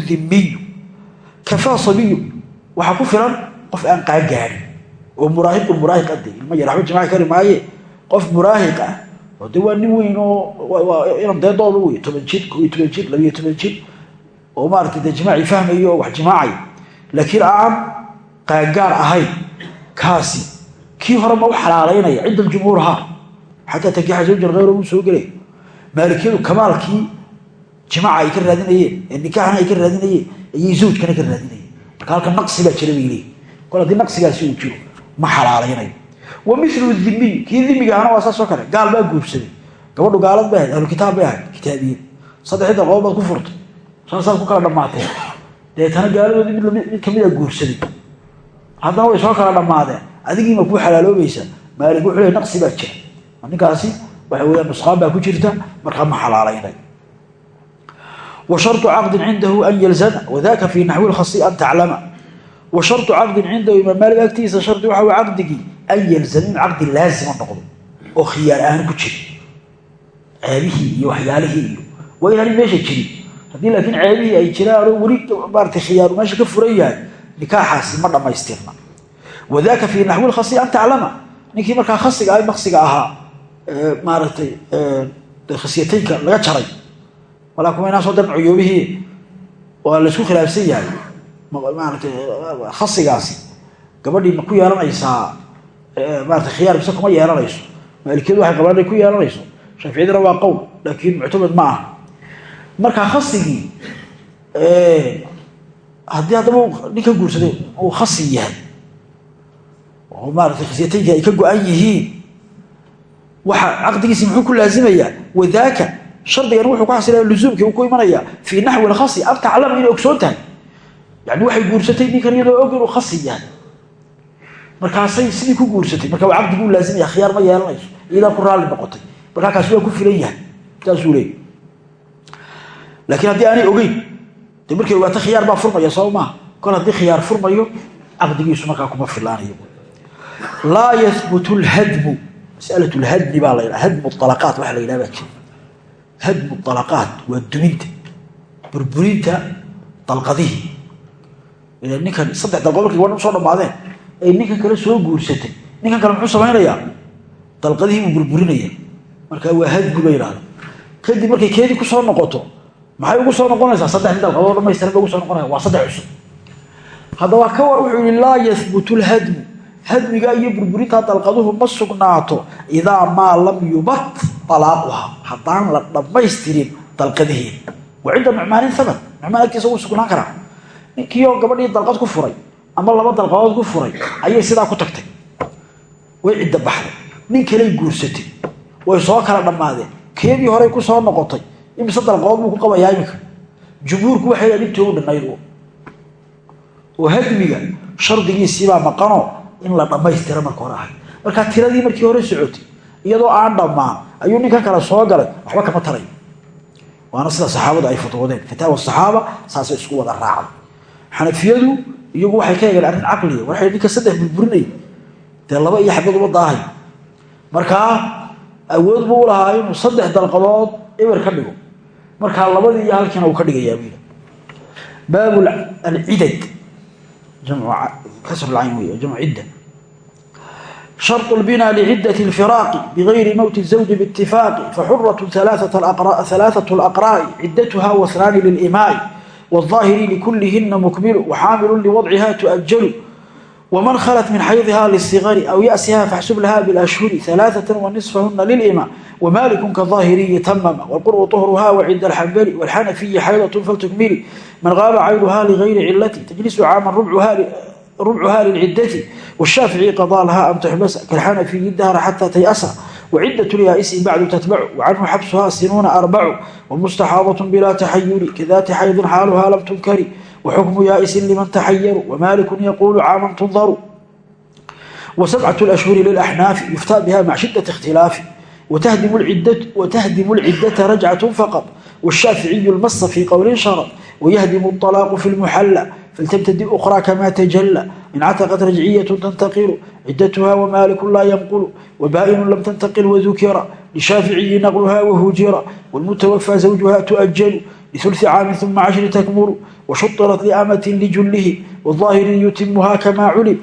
filan qof aan qaangaarin oo muraahiqun muraahiq ade ilma yar waxba jimaaci kari maaye. Qof muraahiq ah oo de waa nin weyn oo inan wey toban jir ko toban jir labiyo toban jir oo maarata dee jimaaci fahmayo wax jimaacay. Laakiin aan qaangaar ahayn kaasi kii hore ma u xalaalaynaya cinda aljumhuur ha xataa tankixa zawjan hayro uu soo gelay. Maalikiyadu kamaalkii jimaaca ay ka raadinayeen ee nikaaxna ay ka raadinayeen ayay zawjkana ka raadinayeen. Marka halka naqsi baa jira bay leeyihiin kol haddii naqsigaasi uu jiro. Ma xalaalaynayo wa milu dhimiy kii dhimiga ahna waa saas oo kale. Gaal baa guursaday gabadhu gaalad bay ahayd ahlu kitaab bay ahayd kitaabiyin saddexii dalqood baad ku furtay. Saasaad ku kala dhammaatee deetana gaaladoodii mid kamida guursaday. Haddana way soo kala dhammaadeen adigiima kuu xalaaloobaysa maalik wuxuu leey naqsi baa jira. Ninkaasi waxa weeyaan nusqaan baa ku jirta markaa ma xalaalaynay wa sharطu caqdin cindahu an yalzama wadaka fii naxwi lkhasi an wa sharطu caqdin cindahu imaam maalik agtiisa shardi waxa wey caqdigii. An yalzama in caqdi laazima noqdo oo khiyaar ahaan ku jira ceebihii iyo waxyaalihii iyo waa inaani meesha jirin haddii laakiin ceebihii ay jiraan oo weli maarata khiyaaru meesha ka furan yahay nikaaxaasi ma dhammaystirna. Wadaka fii naxwi lkhasi an taclama. Ninkii markaa khasiga ah naqsiga ahaa maaragtay khasyataynka laga jaray. Walaa kuma inaa soo darin cuyuubihii waa laysku khilaafsan yahay maaratay khasigaasi. Gabadhii ma ku yeelanaysaa maarata khiyaar mise kuma yeelanayso. Maalikiyadu waxay qabaan inay ku yeelanayso. Shaaficiyadina waa qowl laakiin muctamad ma aha. Markaa khasigii haddii haddaba ninka guursaday uu khasi yahay oo maarata khasyataynka ay ka go-an yihiin waxa caqdigiisi muxuu ku laazimayaa wadaaka shardigan wuxuu ku xasilaya lusuumkii uu ku imanayaa fii naxwi lkhasi an taclama inay ogsoon tahay yani waxay guursatay ninkan iyadoo og inuu khasi yahay. Markaasay sidii ku guursatay. Marka waa cabdigu laazimaya khiyaar ma yeelanayso. Iidaa ku raalli noqotay. Markaa kaasi waa ku filan yahay. Saasuu leeyay laakiin haddii aanay ogeyn de markay ogaato khiyaar baa furmaya soo maaha kol haddii khiyaar furmayo caqdigiisu markaa kuma filaanayo laa yahbut lhadmu masalau lhadmi baa la hadmu alaqaat waxa la yidhaha baa jira. Hadmu alaqaat waa duminta burburinta dalqadihii ninkan saddex dalqood markay gabadha u soo dhamaadeen ay ninkan kale soo guursatay. Ninkan kale muxuu samaynayaa? Dalqadihii buu burburinaya marka waa hadmi ba yidhahda kadib markay keedii ku soo noqoto maxay ugu soo noqonaysaa? Saddexdii dalqadood dhamaystiran ugu soo noqonaya waa saddex cusub. Haddaba ka war wuxuu yihi laa yahbutu lhadmu hadmiga iyo burburintaa dalqaduhu ma sugnaato idaa maa lam yubat alaaquha haddaan la dhammaystirin dalqadaheeda wa cinda nucmaanin habat nucmaan agtiisa wuu sugnaan karaa ninkiioo gabadhii dalqad ku furay ama laba dalqadood ku furay ayay sidaa ku tagtay. Way cidda baxday. Nin kaley guursatay. Way soo kala dhammaadeen keedii horey ku soo noqotay. Imise dalqadood buu ku qabayaa iminka jumhuurku waxay dhibtii u dhinayd oo. Hadmiga shardigiisiibaa maqanoo in la dhammaystira marka hore ahay. Markaa tiradii markii hore socotay iyadoo aan dhammaan ayuu ninkan kale soo galay waxba kama taray. Waana sida saxaabadu ay fatwoodeen fataawa saxaaba saasay isku wada raacday xanafiyadu iyagu waxay ka egeen arrin caqliya waxay ninka saddex burburinay dee laba iyo xabad uma daahay markaa awood buu u lahaa inuu saddex dalqadood eber ka dhigo markaa labadii iyo halkiina uu ka dhigayaa buu baab alcidad kasr cayn wey jamcu cidda شرط البناء لعدة الفراق بغير موت الزوج باتفاق فحرة ثلاثة الأقراء, ثلاثة الأقراء عدتها واثنان للإماء والظاهر لكلهن مكمل وحامل لوضعها تؤجل ومن خلت من حيضها للصغر أو يأسها فاحسب لها بالأشهر ثلاثة ونصفهن للإماء ومالك كالظاهري تمم والقرء طهرها وعند الحنبل والحنفي حيضة فلتكمل من غاب عينها لغير علة تجلس عاما ربعها ربعها للعدة والشافعي قضى لها أن تحبس كالحنفي الدهر حتى تيأس وعدة اليائس بعد تتبع وعنه حبسها سنون أربع ومستحاضة بلا تحير كذات حيض حالها لم تنكر وحكم يائس لمن تحير ومالك يقول عاما تنظر وسبعة الأشهر للأحناف يفتى بها مع شدة اختلاف وتهدم العدة, وتهدم العدة رجعة فقط والشافعي المص في قول شرط ويهدم الطلاق في المحلى فلتبتدئ أخرى كما تجلى إن عتقت رجعية تنتقل عدتها ومالك لا ينقل وبائن لم تنتقل وذكر لشافعي نقلها وهجر والمتوفى زوجها تؤجل لثلث عام ثم عشر تكمل وشطرت لأمة لجله والظاهر يتمها كما علم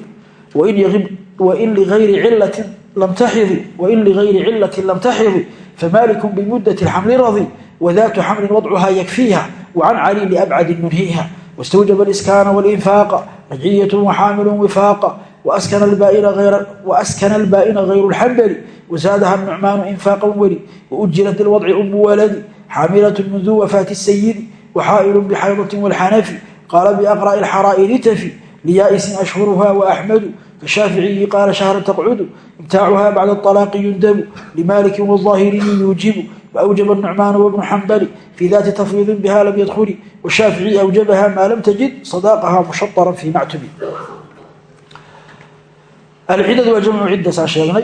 وإن, يغب وإن لغير علة لم تحض وإن لغير علة لم تحض فمالك بمدة الحمل رضي وذات حمل وضعها يكفيها وعن علي لأبعد منهيها واستوجب الإسكان والإنفاق رجعية وحامل وفاق وأسكن البائن غير وأسكن البائن غير الحنبل وزادها النعمان إنفاقا ولي وأجلت الوضع أم ولد حاملة منذ وفاة السيد وحائل بحيضة والحنفي قال بأقرأ الحرائر تفي ليائس أشهرها وأحمد كالشافعي قال شهر تقعد امتاعها بعد الطلاق يندب لمالك والظاهري يوجب وأوجب النعمان وابن حنبل في ذات تفويض بها لم يدخل والشافعي أوجبها ما لم تجد صداقها مشطرا في معتب العدد وجمع عدة ساشيغني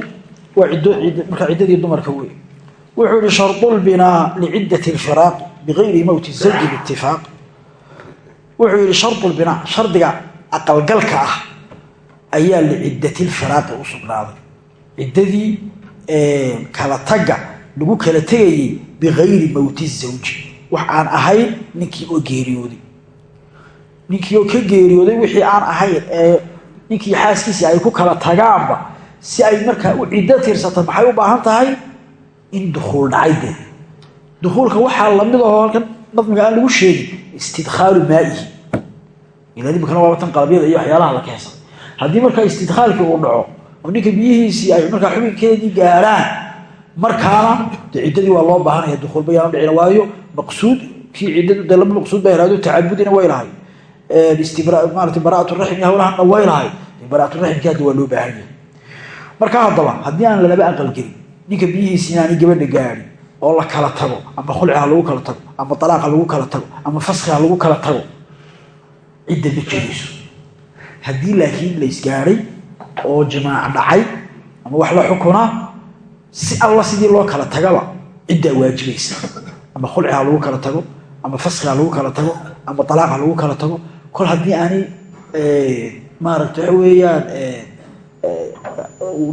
وعدة عدة دمر كوي وحول شرط البناء لعدة الفراق بغير موت الزوج باتفاق وحول شرط البناء شرط أقل قلك أيها لعدة الفراق أصبنا عدة كلا تقع lagu kala tegayay bikayri mowti zawji. Wax aan ahayn ninkii oo geeriyooday. Ninkii oo ka geeriyooday wixii aan ahayn ee ninkii xaaskiisii ay ku kala tagaanba si ay markaa u ciddo tirsata maxay u baahan tahay in dukuul dhacay dee? Dukuulka waxaa la mid ahoo halkan nadmiga aan lagu sheegin istidkhaalu maa'ihi ilaa imikana waaba tan qalabyada iyo waxyaalaha la keensan haddii markaa istidkhaalkii uu dhaco oo ninka biyihiisii ay markaa xubinkeedii gaarhaan markaana de ciddadii waa loo baahanaya dukuulba yaana dhicina waayo. Maqsuud kii ciddadu de maqsuud baa ihahdo tacabudina way lahay maarata bara'at raxim hawlahana way lahay bara'aturaximki hadda waa loo baahan yahay. Markaa haddaba haddii aan lalaba aqalgelin ninka biyihiisi gabadha gaadhin oo la kala tago ama khulci lagu kala tago ama alaaq ha lagu kala tago ama faski ha lagu kala tago cidda ma jirayso haddii laakiin la isgaadhay oo jimaac dhacay ama wax la xukunaa si alla sidii loo kala tagaba ciddaa waajibaysa ama khulci ha lagu kala tago ama faski ha lagu kala tago ama alaaq lagu kala tago. Kol haddii aanay maaragta waxa weeyaan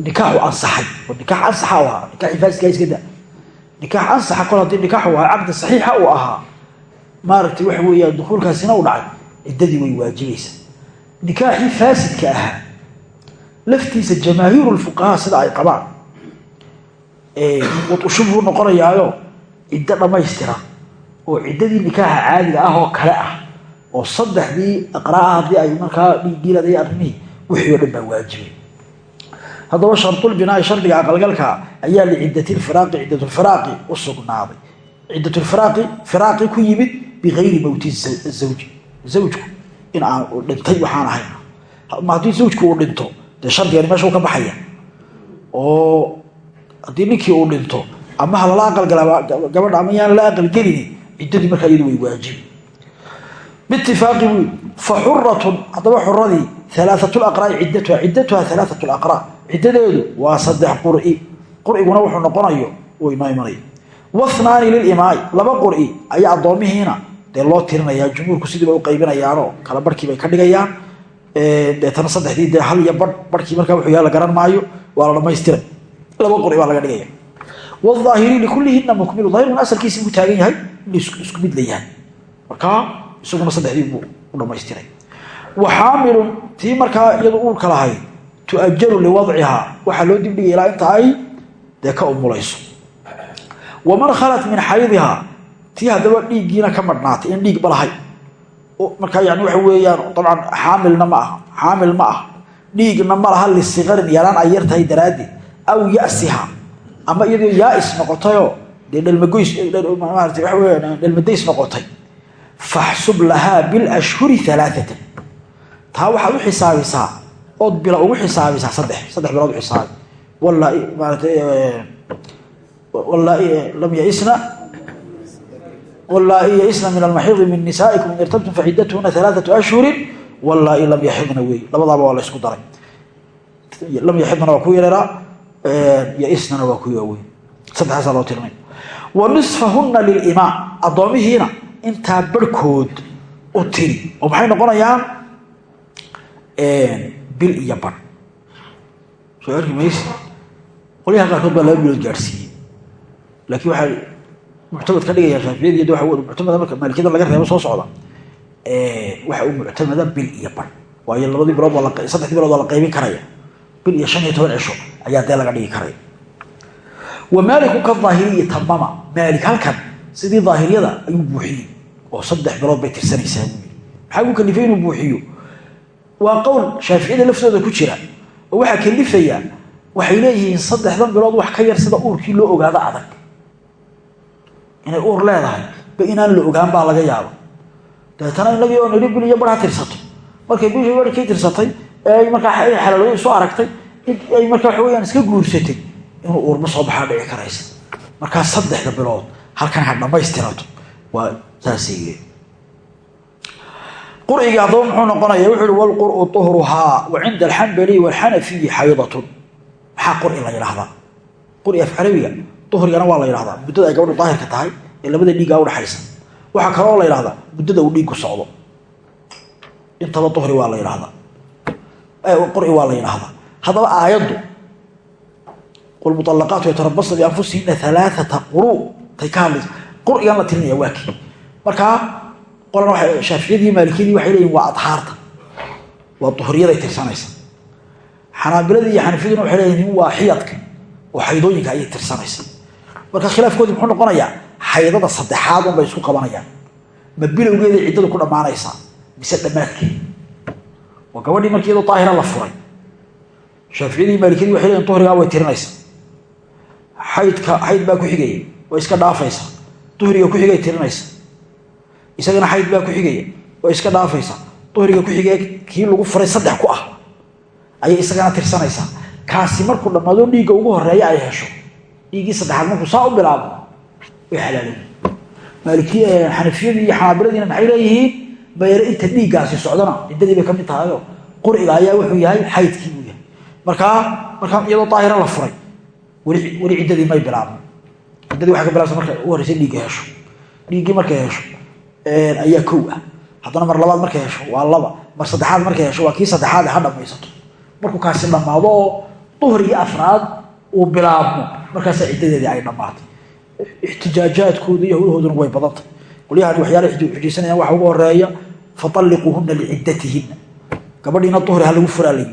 nikaaxu ansaxay. Oo nikaax ansaxa u ahaa. Nikaaxi faasikaa iska da. Nikaax ansaxa kol haddii nikaaxu ahaa caqdi saxiixa uu ahaa maaragtay waxa weeyaan dukuulkaasina u dhacay. Ciddadii way waajibaysa nikaaxii faasidka ahaa laftiisa jamaahiiru lfuqahaa sida ay qabaan wadushub buu noqonayaayo ciddo dhammaystiran oo ciddadii nikaaxa caadiga ah oo kale ah oo saddexdii aqraa haddii ay markaa dhiigiiladay arrimihii wixii oo dhan baa waajibay. Haddaba sharulbinaai shardiga aqalgalka ayaa liciddatilfiraaqi ciddatulfiraaqi u sugnaaday. Ciddatulfiraaqi firaaqi ku yimid bikayri mowti zawji zawjku in aan dhintay waxaan ahayn haddii zawjku uu dhinto dee shardigani meesha u ka baxaya? Oo haddii ninkii uu dhinto ama ha lala aqalgala gabadha ama yaan la aqalgelini ciddadii markaa iyadu way waajibi biitifaaqi buu fa xuratun haddaba xuradii alaaatu laqraai ciddatuha ciddatuha alaaatu laqraa ciddadeedu waa saddex qur'i. Qur'iguna wuxuu noqonayo uu inoo imanaya wahnaani lilimaai laba qur'i ayaa addoomihiina dee loo tirinayaa jumhuurku sidiiba u qaybinayaanoo kala barhkiibay ka dhigayaan. Deetana saddexdii dee hal iyo bar barhkii markaa wuxuu yaha la garan maayo waa la dhamaystiray laba qori baa laga dhigaya. Wاaahiri likulihina mukmilu ahirkuna asalkiisi buu taagan yahay in isku mid la yahay. Isaguna saddexdii buu u dhamaystiray wa xaamilun tii markaa iyadu uurka lahayd tuajalu liwadcihaa. Waxaa loo dibdhigay ilaa inta ay dee ka umulayso waman khalat min xaydihaa. Tii haddaba dhiiggiina ka madhnaatay in dhiig balahay. Markaa yani waxa weeyaan dabcan xaamilna ma aha xaamil ma ah dhiigna ma laha yaraan ay yartahay daraaddeed aw yasiha. Ama iyadoo yaais noqotayoo dee dhalmadays noqotay. Faxsub lahaa bilashhuri alaaatan taa waxaad u xisaabisaa ood bila ugu xisaabisaa saddex saddex bilood u xisaabi. Wallaa maarata wallaa lam yaisna min almaxiidi min nisaa'ikum in irtabtum facidatuhuna alaaatu ashhurin. Wallaa lam yaxidna wey labadaaba waa la ysku daray. Lam yaxidna waa ku yareeraa yaisnana waa ku waaweyn saddexaasaa loo tilmay. Wa nisfahuna lilimaam addoomihiina intaa barhkood u tiri. Oo maxay noqonayaan bil iyo bar. Soo arki mayse? Qolyaha qaarkood baa laba bilood gaadhsiiyey. Laakiin waxay muctamad ka dhigayaan shaafiyadii de waa muctamada marka maalikiyada laga reebo soo socda. Waxa uu muctamada bil iyo bar. Waayo labadii bilood saddexdii bilood waa la qaybin karaya bil iyo shan iyo toban cisho ayaa dee laga dhigi karaya wa maaliku ka daahiriyi tamama maalik halkan sidii daahiriyada ayuu buuxiyey oo saddex bilood bay tirsanaysaa buu yii maxaa uu kalifay inuu buuxiyo? Waa qowl shaaficiyada laftooda ku jira oo waxaa kalifaya waxay leeyihiin saddexdan bilood wax ka yar sida uurkii loo ogaado adag. Inay uur leedahay ba inaan la ogaan baa laga yaaba dabeetana inagii oo nidhi bil iyo bar ha tirsato. Markay bishii barkii tirsatay ay markaa xalaalooda isu aragtay. Ay markaa waxa weyaan iska guursatay inuu uurma soo baxaa dhici karaysa. Markaa saddexda bilood halkan ha dhammaystirato. Waa saasay. Qurcigii haddaba muxuu noqonaya wuxu uhi walqur'u uhruhaa wa cinda alxambali walxanafiyi xaydatun maxaa qurci la yidhahdaa qurci af carabiga duhrigana waa la yidhahdaa muddada ay gabadhu daahirka tahay ee labada dhiiggaa udhaxaysa waxaa kaloo la yidhahdaa muddada uu dhiiggu socdo. Intaba duhri waa la yidhahdaa qurci waa la yidhahdaa haddaba aayaddu wlmualaqaatu yatarabasna bianfusihina alaaata quru tay ka hadlaysa. La tirinaya waa kii. Markaa qolan waa shaaficiyadii maalikiyadii waxay leeyihiin waa adhaarta. Waa duhriyaday tirsanaysa. Xanaabiladii iyo xanafiyaduna waxay leeyihiin waa xiyadka oo xaydooyinka ayay tirsanaysa. Marka khilaafkoodii muxuu noqonayaa? Xaydada saddexaad unbay isku qabanayaan ma bilowgeeday ciddadu ku dhammaanaysaa? Mise dhammaadkeed waa gabadhii markii iyadoo daahira la furay. Shaaficiyadii maalikiyadii waxay leeyihiin duhrigaa way tirinaysa xaydka xayd baa ku xigaya way iska dhaafaysa duhriga ku xigay tirinaysa isagana xayd baa ku xigaya way iska dhaafaysa duhriga ku xigay kii lagu furay saddex ku ah ayay isagana tirsanaysaa kaasi markuu dhammaado dhiigga ugu horreeya ay hesho. Dhiiggii saddexaad markuu saa u bilaabo way xalaaloobay maaliki xanafiyadii mayre inta dhiiggaasi socdana ciddadii bay ka mid tahayo qurciga ayaa wuxuu yahay xaydkii buu yahay. Markaa markaa iyadoo daahira la furay weli ciddadii may bilaabin ciddadii waxay ka bilaabsa markay u horreysay dhiigga hesho dhiiggii markay hesho ayaa kow ah. Haddana mar labaad markay hesho waa laba. Mar saddexaad markay hesho waa kii saddexaad ha dhammaysato markuu kaasi dhammaado oo afraad uu bilaabmo. Markaasaa ciddadeedii ay dhammaatay. Ixtijaajaadkooda iyo way badantay qolyahan waxyaala xujaysanayaan waxa ugu horreeya fatalliquuhuna liciddatihinna gabadhiina duhri ha lagu furaa layi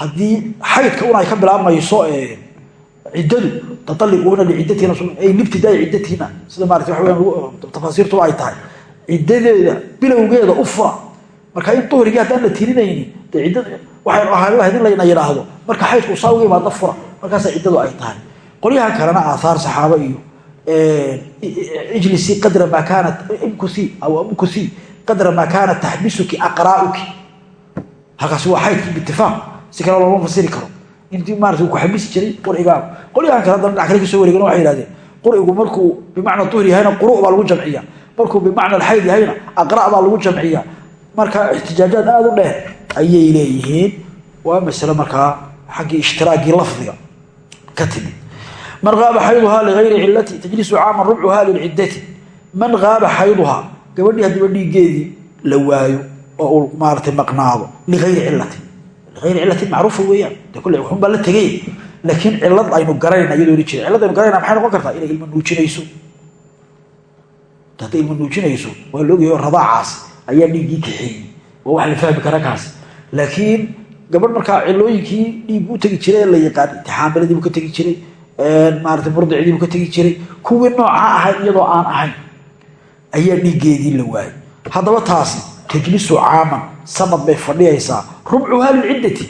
haddii xaydka un ay ka bilaabmayso ciddadu tatalliquuhuna liciddatihinna ay libtidaai ciddatihinna sida maarata waxa weyaan tafaasiirtuba ay tahay ciddadeeda bilowgeeda u fura marka in duhrigii haddaan la tirinaynin dee ciddada waxaynu ahaan lahayd in layna yidhaahdo marka xaydku saa uga imaada fura markaasaa ciddadu ay tahay qolyahan kalena aathaar saxaabo iyo ijlisii qadra maa kaanat imkusi aw amkusi qadra maa kaanat taxbisuki aqraa'uki halkaasi waa xaydkii biitifaaq si kale looma fasiri karo. Intii maarata ku xabisi jiray qurcigaagu qolyahan kale haddana dhinac kale ka soo wareegan waxay yihahdeen qurcigu markuu bimacna duhri yahayna quru' baa lagu jamciya. Markuu bimacna alxayd yahayna aqra' baa lagu jamciya. Marka ixtijaajaad aada u dheer ayay leeyihiin. Waa masale markaa xaggii ishtiraaggii lafdiga ka timid. Man aaba xayduhaa ligayri cilati tajlisu caaman rubcuha lilciddati. Man aaba xayduhaa gabadhii haddiiba dhiiggeedii la waayo oo uu maaratay maqnaado. Liayri cilatin liayri cilatin macruufa weeyaan. De kulle waxun la tegay laakiin cilad aynu garanayna iyadoo jira cillad aynu garanayna maxay noqon kartaa? Inay ilma nuujinayso. Hadday ilma nuujinayso waa laogayo radaacaas ayaa dhiiggii kaxeeyey waa wax la fahmi kara kaas. Laakiin gabadh markaa cilooyinkii dhiig u tegi jiray la yaqaan intixaamiladiibu ka tegi jiray maarata murdicidiibu ka tegi jiray. Kuwii noocaa ahayd iyadoo aan ahayn ayaa dhiiggeedii la waayay. Haddaba taasi tajlisu caaman sanad bay fadhiyaysaa. Rubcuhaa lilciddati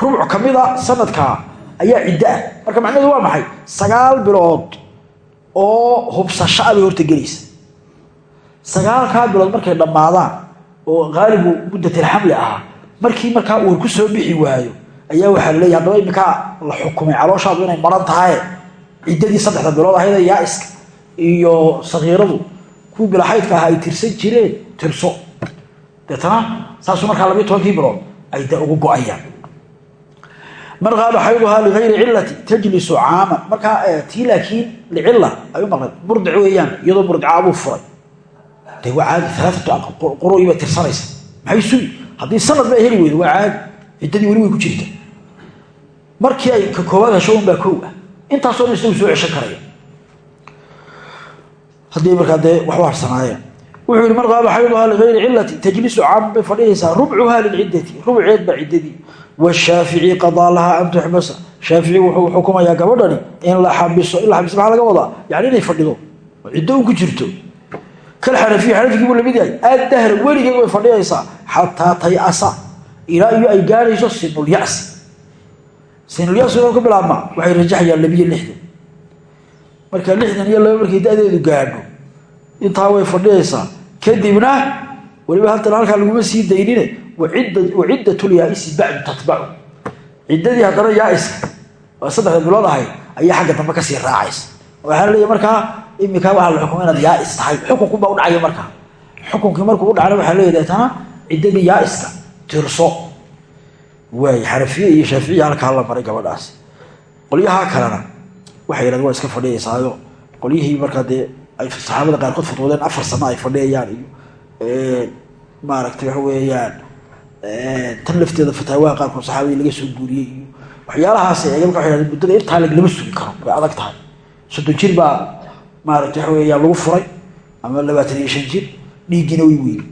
rubc ka mid a sanadkaa ayaa ciddo ah. Marka macnaheedu waa maxay? Sagaal bilood oo hubsasho a bay horta gelaysa. Sagaalkaa bilood markay dhammaadaan oo qaalibu muddatilxamli ahaa markii markaa uur ku soo bixi waayo ayaa waxaa laleeyahy haddaba iminkaa la xukumay calooshaadu inay maran tahay. Ciddadii saddexda bilood ahayd ee yaaiska iyo sakiiradu kuwii bilaxaydka ahaa ay tirsan jireen tirso. Deetana saasuu markaa labiyo tobankii bilood ay de ugu go'ayaan. Man qaaba xayduhaa ligayri cilati tajlisu caaman. Markaa tii laakiin licila ay u maqneed murdic weeyaan iyadoo murdicaa furay. De waa caadi alaaatu quroi bay tirsanaysa. Maxay sugi? Haddii sanad ba heli weydo waa caadi ciddadii weli way ku jirta. Markii ay ka koowaad hesho un baa kow ah. Intaasoo dhan isagu soo ceshan karaya haddii markaa dee wax u harsanaayeen wuxuu yihi man qaaba xayduhaa ligayri cilati tajlisu caaman bay fadhiyaysaa rubcuhaa lilciddati rubceed baa ciddadii. Washaafici qadaa lahaa an tuxbasa. Shaafici wuxuu xukumayaa gabadhani in la xabiso in la xabiso laga wadaa? Yani inay fadhido. Oo ciddo un ku jirto. Kal xanafiy xanafigii buu la mid yahay. Addahra weligeed way fadhiyaysaa xataa tayasa ilaa iyo ay gaarayso sinulyasi sinulyasi ka bilaabmaa waxay rajaxayaan labiyo lixdan marka lixdan iyo laba markay da-deedu gaadho. Intaa way fadhiyaysaa kadibna weliba haltan halkaa laguma sii daynine waciddatlyaisi bacdu tatbacu ciddadii haddana yaaiska oo saddexda bilood ahayd ayaa xagga dambe ka sii raacaysa. Waxaa laleeya markaa iminkaa waxaa la xukuma inaad yaais tahay. Xukunkunbaa udhacaya markaa. Xukunkii markuu u dhacna waxaa leeya deetana ciddadii yaaiska tirso. Waay xanafiye iyo shaaficiya halkaa la maray gabadhaas. Qolyahaa kalena waxay yidhahdeen waa iska fadhiyaysaayo qolyihii markaa dee ay saxaabada qaarkood fatwoodeen afar sano ay fadhiyayaan iyo maaragtay waxa weeyaan tan lafteeda fataawaha qaarkood saxaabadii laga soo guuriyey iyo waxyaalahaas marka waxay hahdeen muddada intaa lagama sugi karo way adag tahay. Soddon jir baa maaragtay waxa weeyaan lagu furay ama labaatan iyo shan jir dhiiggiina way weyn.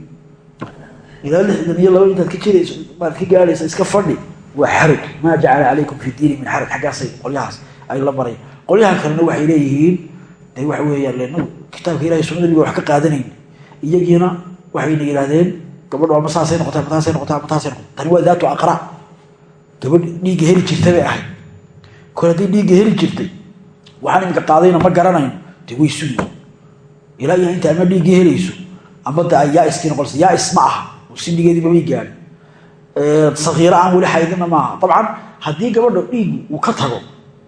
Ilaa lixdan iyo laba intaad ka jirayso maad ka gaadhaysa iska fadhi waa xaraj maa jacala calaykum fi diini min xaraj xaggaasay qolyahaas ay la marayan qolyahan kalena waxay leeyihiin de waxa weeyaan kitaabka ilahay sunada nabiga wax ka qaadanayn. Iyagiina waxayna yidhahdeen gabadhu ama saasay noqotay ama taasay noqotay ama taasay noqotay tani waa daatu aqra. Gabadh dhiigga heli jirtay bay ahayd. Kol haddii dhiigga heli jirtay waxaan iminka qaadayna ma garanayno de way sugi. Ilaa iyo inta ama dhiiggii helayso ama de ay yaaiskii noqonaysa yaais ma aha oo sindhigeedii mamay gaadhin sakiiro aan weli xaydina maaha. Dabcan haddii gabadha dhiig uu ka tago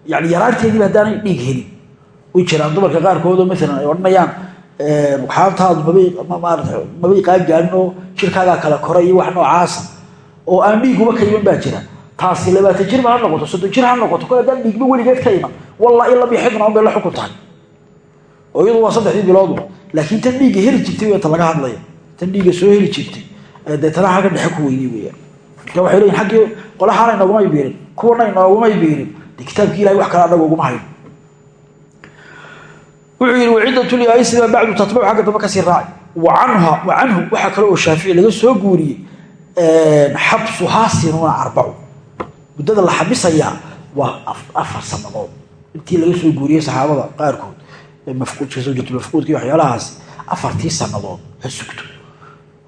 yani yaraanteediiba haddaanay dhiig helin way jiraan dumarka qaarkoodoo maalan ay odhanayaan waxaantaadu mabay qaangaarin oo jirkaagaa kala koray wax noocaasa oo aan dhiiguba ka iman jira taasi labaatan jir ha noqoto soddon jir ha noqoto kol haddaan dhiigba weligeed ka iman walla in lam yaxidna un bay la xukun oo iyadu waa saddexdii biloodu laakiin tan dhiigga heli jirtay wta laga hadlaya tan dhiigga soo heli jirtay deetana xagga dhexe ku weynay weyaan marka waxay leeyihiin xaggii qolahaana inoogumay biirin kuwana inoogumay biirin de kitaabkii ilahay wax kale annaga uguma hayn wuxuu yihi waciddatulyaisba bacdu tatbacu xagga dambe ka sii raaci wa canhu waxaa kale oo shaafici laga soo guuriyey xabsuhaa sinuuna arbacu muddada la xabisayaa waa afar sanadood intii laga soo guuriyey saxaabada qaarkood mafquudka zawjatulmafquudka waxyaalahaas afartii sanadood ha sugto.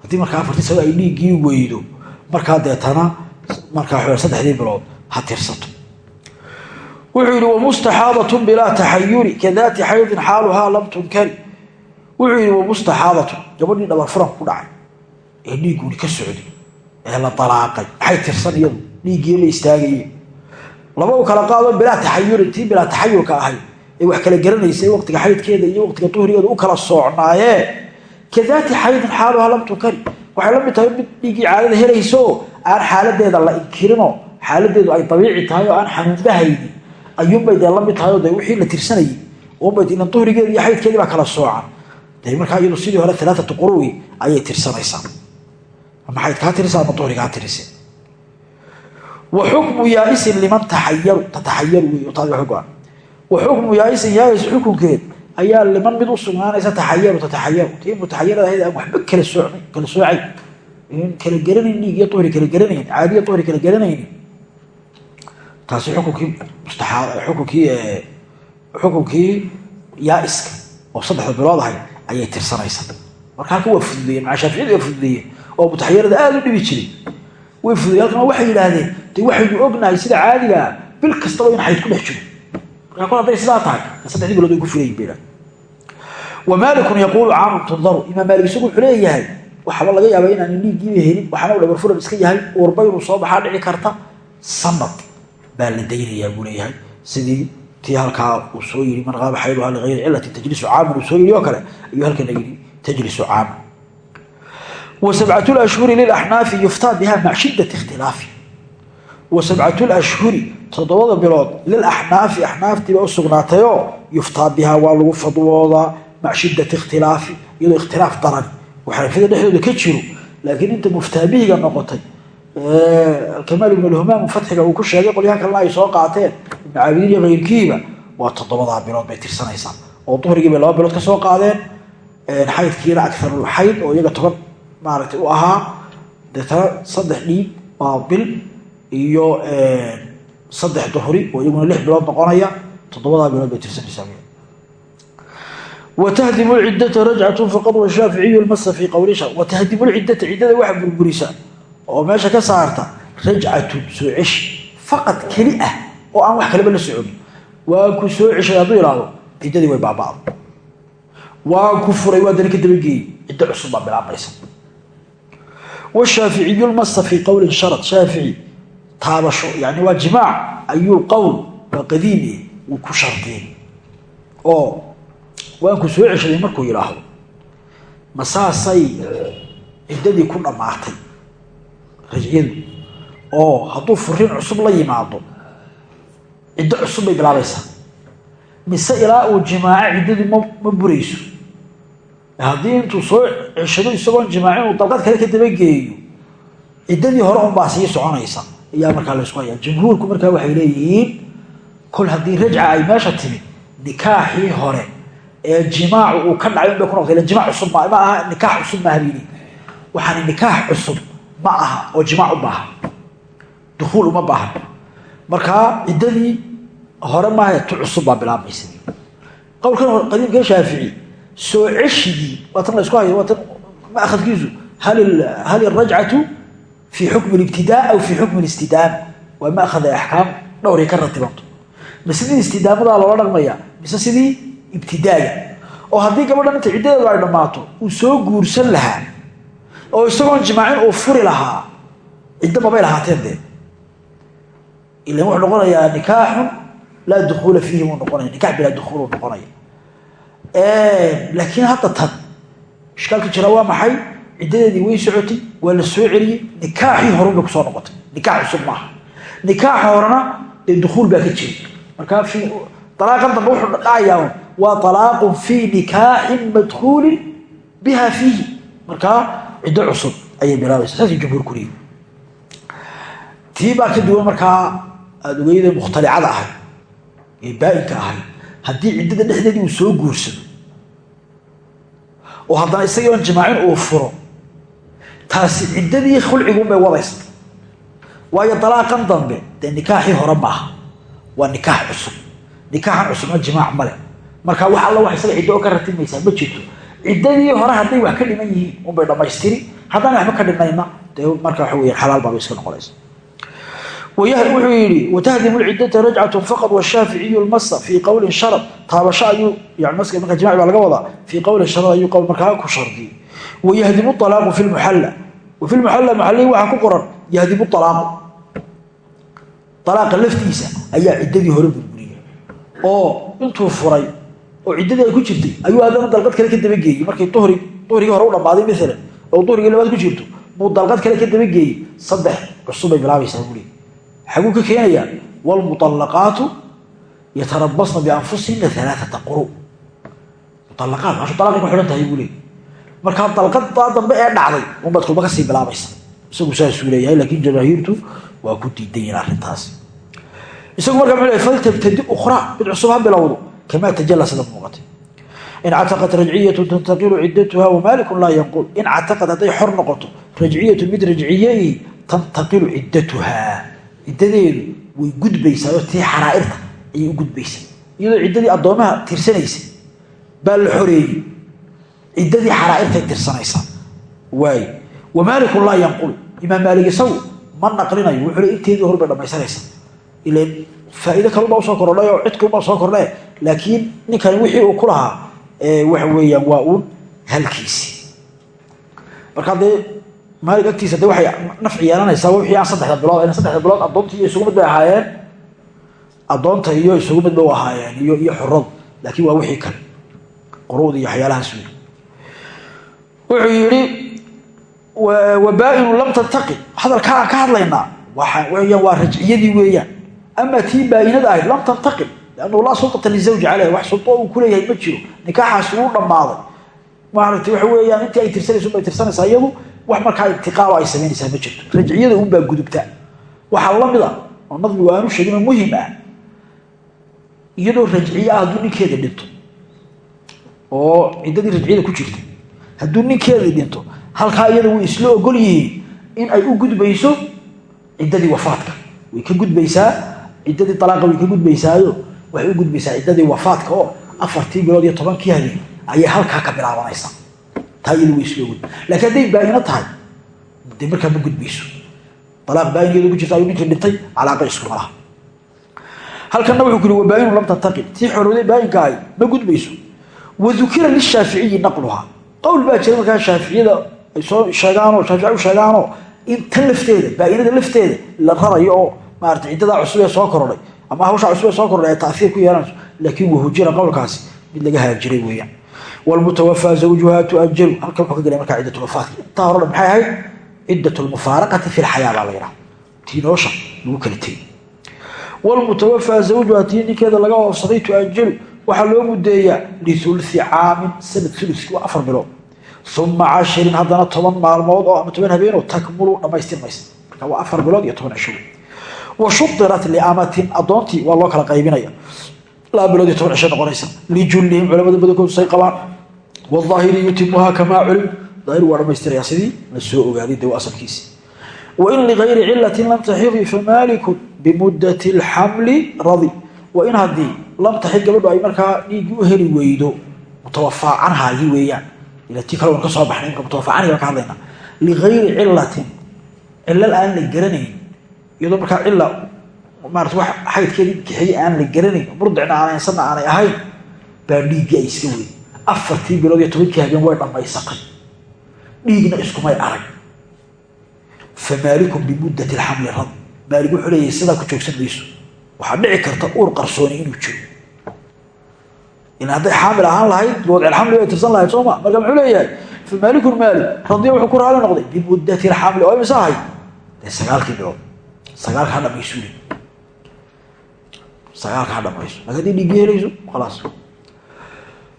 Haddii afartii sanadood ay dhiiggii weydo markaa deetana markaa saddexdii bilood ha tirsato wuxuu yihi wamustaxaadatun bilaa taxayuri kadaati xaydin xaaluhaa lam tunkari. Wuxuu yihi wamustaxaadatun gabadhii dhabar furan ku dhacay ee dhiigguuni ka socday ee la dalaaqay. Maxay tirsan iyadu dhiiggiiba istaagayeen laba u kala qaado bilaa taxayurin tii bilaa taxayurka ahayd ee wax kala garanaysay waqtiga xaydkeeda iyo waqtiga duhrigeeda u kala soocnaayee. Kadaati xaydin xaaluhaa lam tunkari. Waxay la mid tahay mid dhiiggii caadada helayso aan xaaladeeda la inkirinoo xaaladeedu ay dabiici tahay oo aan xanuunbahaynin ayuunbay dee la mid tahay oo de wixii la tirsanayay unbay ilan duhrigeedi iyo xaydkeedii baa kala soocan de markaa iyadu sidii hore alaaatu quruwi ayay tirsanaysaa. Maxayd kaa tirisa ama duhri kaa tirise wa xukmu yaaisin liman taxayaru tataxayaru wey taadi wa go-an wa xukmu yaaisin yaais xukunkeed ayaa liman mid u sugnaanaysa taxayaru tataxayaru tii mutaxayarada ahayd aan waxba kala soocnay kala soocay. Kala garanayn iyo duhri kala garanayn caadiya duhri kala garanayni taasi xukunkii xukunkii yaaiska oo saddexda bilood ahay ayay tirsanaysaa. Marka halka waa fududeeye maca shaaficiyadu waa fududeeye oo mutaxayarada aada u dhibi jiray. Way fududeeye halkana waxay yidhaahdeen de waxaynu ognahay sida caadigaa bil kastaba in xayd ku dhex jiro. Markaa kol hadday sidaa tahay saddexdii bilood way ku filayin bay wa maalikun yaquulu caamun tundaru imaam maalik isagu wuxuu leeyahay waxaba laga yaaba inaanu dhiiggiiba helin waxaana u dhabar furan iska yahay uurba inuu soo baxaa dhici karta sanad baa la daynayaa buu leeyahay. Sidii tii halkaa uu soo yii man qaaba xayduha ligayri cilatin tajlisu caaman uu soo yii oo kale ayuu halkana yidhi tajlisu caaman. Wa sabcat lashhuri lilaxnaafi yuftaa biha mac shiddati ikhtilaafi. Wa lashhuri toddobada bilood lilaxnaafi axnaaftiiba u sugnaatayoo yuftaa bihaa waa lagu fadwoodaa mac shiddati ikhtilaafi iyadoo ikhtilaaf daran. Xanafiyada dhexdooda ka jiro laakiin inta muftaabihiga noqotay alkamaal ibn alhumaam fatxiga uu ku sheegay qolyaha kalena ay soo qaateen. Ibnu caabidiin iyo kayrkiiba waa toddobadaa bilood bay tirsanaysaa. Oo duhrigii bay laba bilood ka soo qaadeen. Xaydkiina agarul xayd oo iyaga toban maaragtay u ahaa. Deetana saddex dhiig waa bil iyo saddex duhri oo iyaguna lix bilood noqonaya. Toddobadaa bilood bay tirsanaysaa wtahdim cidata rajcat faqad washaaficiyu lmasa fii qowli watahdim lcidata ciddada waxa burburisa oo meesha ka saarta rajcatun soo ceshi faqad keli ah oo aan wax kaleba la socon waa ku soo ceshay hadduu ihahdo ciddadii way baaba'da waa ku furay waa dana ka dabageeyey ciddo cusub baa bilaabaysa washaaficiyu lmasa fii qowlin sharad. Shaafici taabasho yani waa jimaac. Ayuu qowl waa qadiimi wuu ku shardiyey. Oo waanku soo ceshaday markuu yidhaahdo ma saasay ciddadii ku dhammaatay rajciyadu oo hadduu furiin cusub la yimaado ciddo cusub bay bilaabaysaa mise ilaa uu jimaaco ciddadii ma ma burayso. Haddii intuu soo ceshado isagoon jimaacin uu dalqad kale ka dabageeyo ciddadii hore unbaa sii soconaysa. Ayaa markaa laysku hayaa. Jumhuurku markaa waxay leeyihiin kol haddii rajca ay meesha timid nikaaxii hore ee jimaacu uu ka dhacay un bay ku noqtay ila jimaac cusub ma ma aha nikaax cusub maaha bayli waxaani nikaax cusub ma aha oo jimaac u baahan dukuul uma baahan markaa ciddadii hore maaha tu cusub baa bilaabmaysa. Qowlkan qadiimka shaafici soo ceshigii waa tan la isku hayo waa tan maakadkiisu hal irajcatu fi xukmi libtidaa aw fi xukmi listidaam waa maakada axkaam? Dhowray ka ratibanto ma sidii istidaamadaa loola dhaqmaya mise sidii ibtidaaga? Oo haddii gabadhan inta ciddadeedu ay dhammaato uu soo guursan lahaa oo isagoon jimaacin uu furi lahaa ciddo mabay lahaateen dee. Ilan wuxuu noqonayaa nikaaxun laa dukuula fiihi buu noqonaya nikax bilaa dukuul uu noqonaya. Laakiin hadda tan ishkaalka jira waa maxay? Ciddadeedii way socotay waa la soo celiyey nikaaxii horun bay ku soo noqotay. Nikaax cusub maaha. Nikaaxa horena dee dukuul baa ka jira. Markaa alaaqan dambe wuxuu dhacayaa waa alaaqun fii nikaaxin madkuulin biha fiihi. Markaa ciddo cusub ayay bilaabaysa saasay jumhuur ku leeyi tii baa ka duwan markaa aada ogeyda mukhtalicada ahay ee baa-inka ahay haddii ciddada dhexdeedii uu soo guursado oo haddana isagii jimaacin uu furo taasi ciddadii khulciguunbay wadaysa waayo dalaaqan dambe dee nikaaxii hore maaha waa nikaax cusub. Nikaaxan cusubna jimaac male markaa wax alla wax isaga ciddo oo ka ratimaysaa ma jirto ciddadii hore hadday wax ka dhiman yihiin unbay dhammaystiri haddaan waxba ka dhimayna dee marka waxa weya xalaal baabay iska noqonaysa wuxuu yidhi watahdimu lciddata rajcatun faqad washaaficiyu lmasa fii qowlin sharad. Taabasho ayuu yani maska marka jimac baa laga wadaa fii qowlin sharad ayuu qowl markaa ku shardiyey. Wayahdimu alaaqu fi lmuxalla wa fi lmuxalla muxallihi waxaa ku qoran yahdimu alaaqu alaaqa laftiisa ayaa ciddadii hore burburiya. Oo intuu furay oo ciddadii ku jirtay ayuu haddana dalqad kale ka dabageeyey. Markay uhri uhrigii hore u dhammaaday maalan oo duhrigii labaad ku jirto buu dalqad kale ka dabageeyey saddex cusub bay bilaabaysaa buli xaguu ka keenayaa wlmuallaqaatu yatarabasna bianfusihina alaaata quru muallaqaat maashu dalaqay ku xidhan tahay buu leey markaa dalqadaa dambe ee dhacday unbaad kulba ka sii bilaabaysa isagu saasuu leeyahay laakiin jamaahiirtu waa ku diidan yihiin arrintaas isagu markaa muxuu leey faltabtadi ukhraa mid cusub ha bilowdo kamaa tajalla sida muuqatay in cataqat rajciyatu tantaqilu ciddatuha wamaalikun laa yanqul in cataqad hadday xor noqoto rajciyatu mid rajciye tantaqilu ciddatuhaa ciddadeedu way gudbaysaa oo tii xaraa'irta ayay u gudbaysaa iyadoo ciddadii addoomaha tirsanaysay baa la xoreeyey ciddadii xaraa'irtay tirsanaysaa waay wamaalikun laa yanqul imaam maalik isagu ma naqlinayo wuxuu le inteedii hor bay dhamaysanaysaa ilan faa'iido kalubaa u soo kordhay laakiin ninkani wixii uu ku lahaa waxa weeyaan waa uun halkiisi marka dee maalig agtiisa de waxay nafci yeelanaysaa wixii aan saddexda bilood in saddexda bilood addoonta iyo isugu mid ahaayeen addoonta iyo isugu mid u ahaayeen iyo iyo xuradu laakiin waa wixii kale. Quru'da iyo waxyaalahaas wey wuxuu yidhi wabaa-inu lam tantaqi. Hadalkaa aan ka hadlaynaa. Weyaan waa rajciyadii weeyaan. Ama tii baa-inada ahayd lam tantaqil lannahu laa sulطata lizawji caleyh wax sulto uu ku leeyahay ma jiro nikaaxaasi uu dhammaaday maaragtay waxa weeyaan intii ay tirsanaysa unbay tirsanaysaa iyadu wax markaa intiqaalo ay samaynaysaa ma jirto rajciyada unbaa gudubta waxaa la mid a oo nadmigu aanu sheegino muhiim ah iyadoo rajciye ah hadduu ninkeeda dhinto oo ciddadii rajciyada ku jirta hadduu ninkeedii dhinto halkaa iyada way isla ogol yihiin in ay u gudbayso ciddadii wafaadka way ka gudbaysaa ciddadii alaaqa way ka gudbaysaayo waxay u gudbaysaa ciddadii wafaadka oo afartii bilood iyo tobankii habeen ayay halkaa ka bilaabanaysaa taa iyadu way ogol lakiin hadday baa-ino tahay dee markaa ma gudbayso alaaq baa-ingeedu ku jirta ayuu ninkii dhintay calaaqa iskuma laha. Halkanna wuxuu ku yiri wabaa-inu lam tantaqil tii xorowday baa-inka ahay ma gudbayso wadukira lishaaficiyi naqluhaa. Qowl baa jira markaa shaaficiyada ay soo sheegaanoo shaafici u sheegaanoo in tan lafteeda baa-inada lafteeda la rarayo oo maarata ciddadaa cusub ee soo korodhay ama hawshaa cusub ee soo korodhay ay taiir ku yeelanayso laakiin wahujira qowlkaasi. Mid laga haajiray weeyaan. Wlmutawafaa zawjuha tuajalu halkan wuxuu ka gelay markaa ciddat wafaadka intaa hore maxay ahayd? Ciddat lmufaaraqati fi lxayaa baa la yidhaha. Tii nolosha lagu kala tegey. Wlmutawafaa zawjuha tii ninkeeda laga oofsaday tuajalu waxaa loo mudeeyaa liului caamin sanad ulukii waa afar bilood. Uma cashirin haddana toban maalmood oo ama toban habeenoo takmulu dhamaystirmaysa marka waa afar bilood iyo toban cisho wa shudirat liamatin addoontii waa loo kala qaybinaya. Laba bilood iyo toban cisho noqonaysa. Lijullihim culamada badankoodu say qabaan. Wاaahiri yutimuhaa kamaa culim aahir waa dhamaystiraya sidii la soo ogaaday de asalkiisi. Wain ligayri cilatin lam taxidi famaaliku bimudati اlxamli radi. Wain haddii lam taxid gabadhu ay markaa dhiiggii u heli weydo mutawafaa canhaagii weeyaan. Ila tii kale wan ka soo baxnay imka mutawafaa canhi baan ka hadlayna. Ligayri cilatin cilal aan la garanayn iyadoo markaa cila maarata wax xaydkeedii kaxiyey aan la garanayn murdicna aanaysanna aanay ahayn baa dhiiggii ay iska weyday afartii bilood iyo tobankii habeen way dhammaysatay dhiigna iskumay arag. Fa maalikum bimuddati alxamli rad maalig wuxuu leeyahay sidaa ku joogsan mayso. Waxaa dhici karta uur qarsooni inuu jiro in hadday xaamil ahaan lahayd biwadcilxamli bay tirsan lahayd sooma marka muxuu leeyahay fa maalikun maalik radiya wuxuu ku raali noqday bimuddati alxamli oo imisa ahayd dee sagaalkii bilood sagaalka ha dhamaysuli sagaalka ha dhamayso haddii dhiigii helayso khalaas.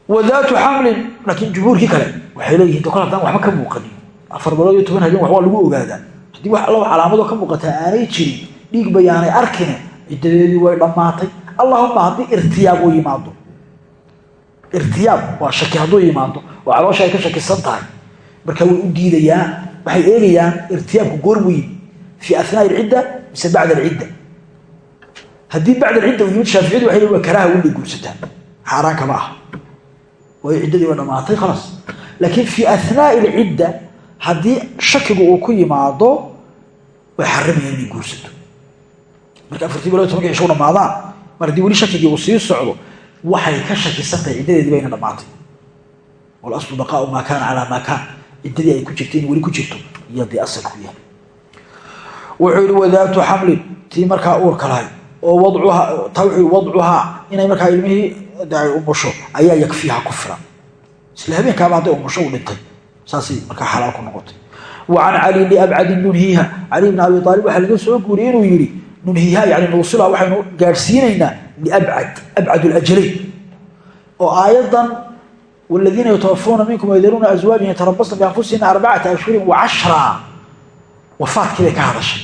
Wadaatu xamlin laakiin jumhuurkii kale waxay leeyihiin kol haddaan waxba ka muuqanin afar bilood iyo toban habeen wax waa lagu ogaadaa haddii wax alla calaamadoo ka muuqataa aanay jirin dhiig bayaanay arkine ciddadeedii way dhammaatay. Allahuma haddii irtiyaab uu yimaado irtiyaab waa shaki hadduu yimaado oo caloosha ay ka shakisan tahay. Marka way u diidayaan waxay eegayaan irtiyaabku goor weyn. Fii asnaai alcidda mise bacda alcidda. Haddii bacda alcidda uu yimid shaaficiyadu waxay leeyihiin waa karaaha weli guursataa xaaraan kama aha. Waayo ciddadii waa dhamaatay khalaas laakiin fii asnaai alcidda haddii shakigu uu ku yimaado way xarimayaan inay guursato. Marka afartii bilood tobanka cisho dhamaadaan mar haddii weli shakigii uu sii socdo waxay ka shakisan tahay ciddadeedii bayna dhamaatay walaslu baqaau maa kaana calaa maa kaan ciddadii ay ku jirta in weli ku wuxuu yihi wadaatu xamlin tii markaa uurka lahay oo yihi wadcuhaa inay markaa ilmihii umusho ayaa yakfiiha ku filan isla habeenkaaba hadday umusho u dhintay saasay markaa xalaal ku noqotay. Wa can cali liabcadin nunhiiha. Cali bn abi aalib waxaa laga soo guuriyey inuu yihi nunhiiha yani nuusila waxaynu gaadhsiinaynaa liabcad abcad lajalayn oo aayadan waladiina yatawafauna minkum waydaruuna aswaajin yatarabasna bianfusihina arbacata ashhurin wa cashra wafaadkii bay ka hadashay.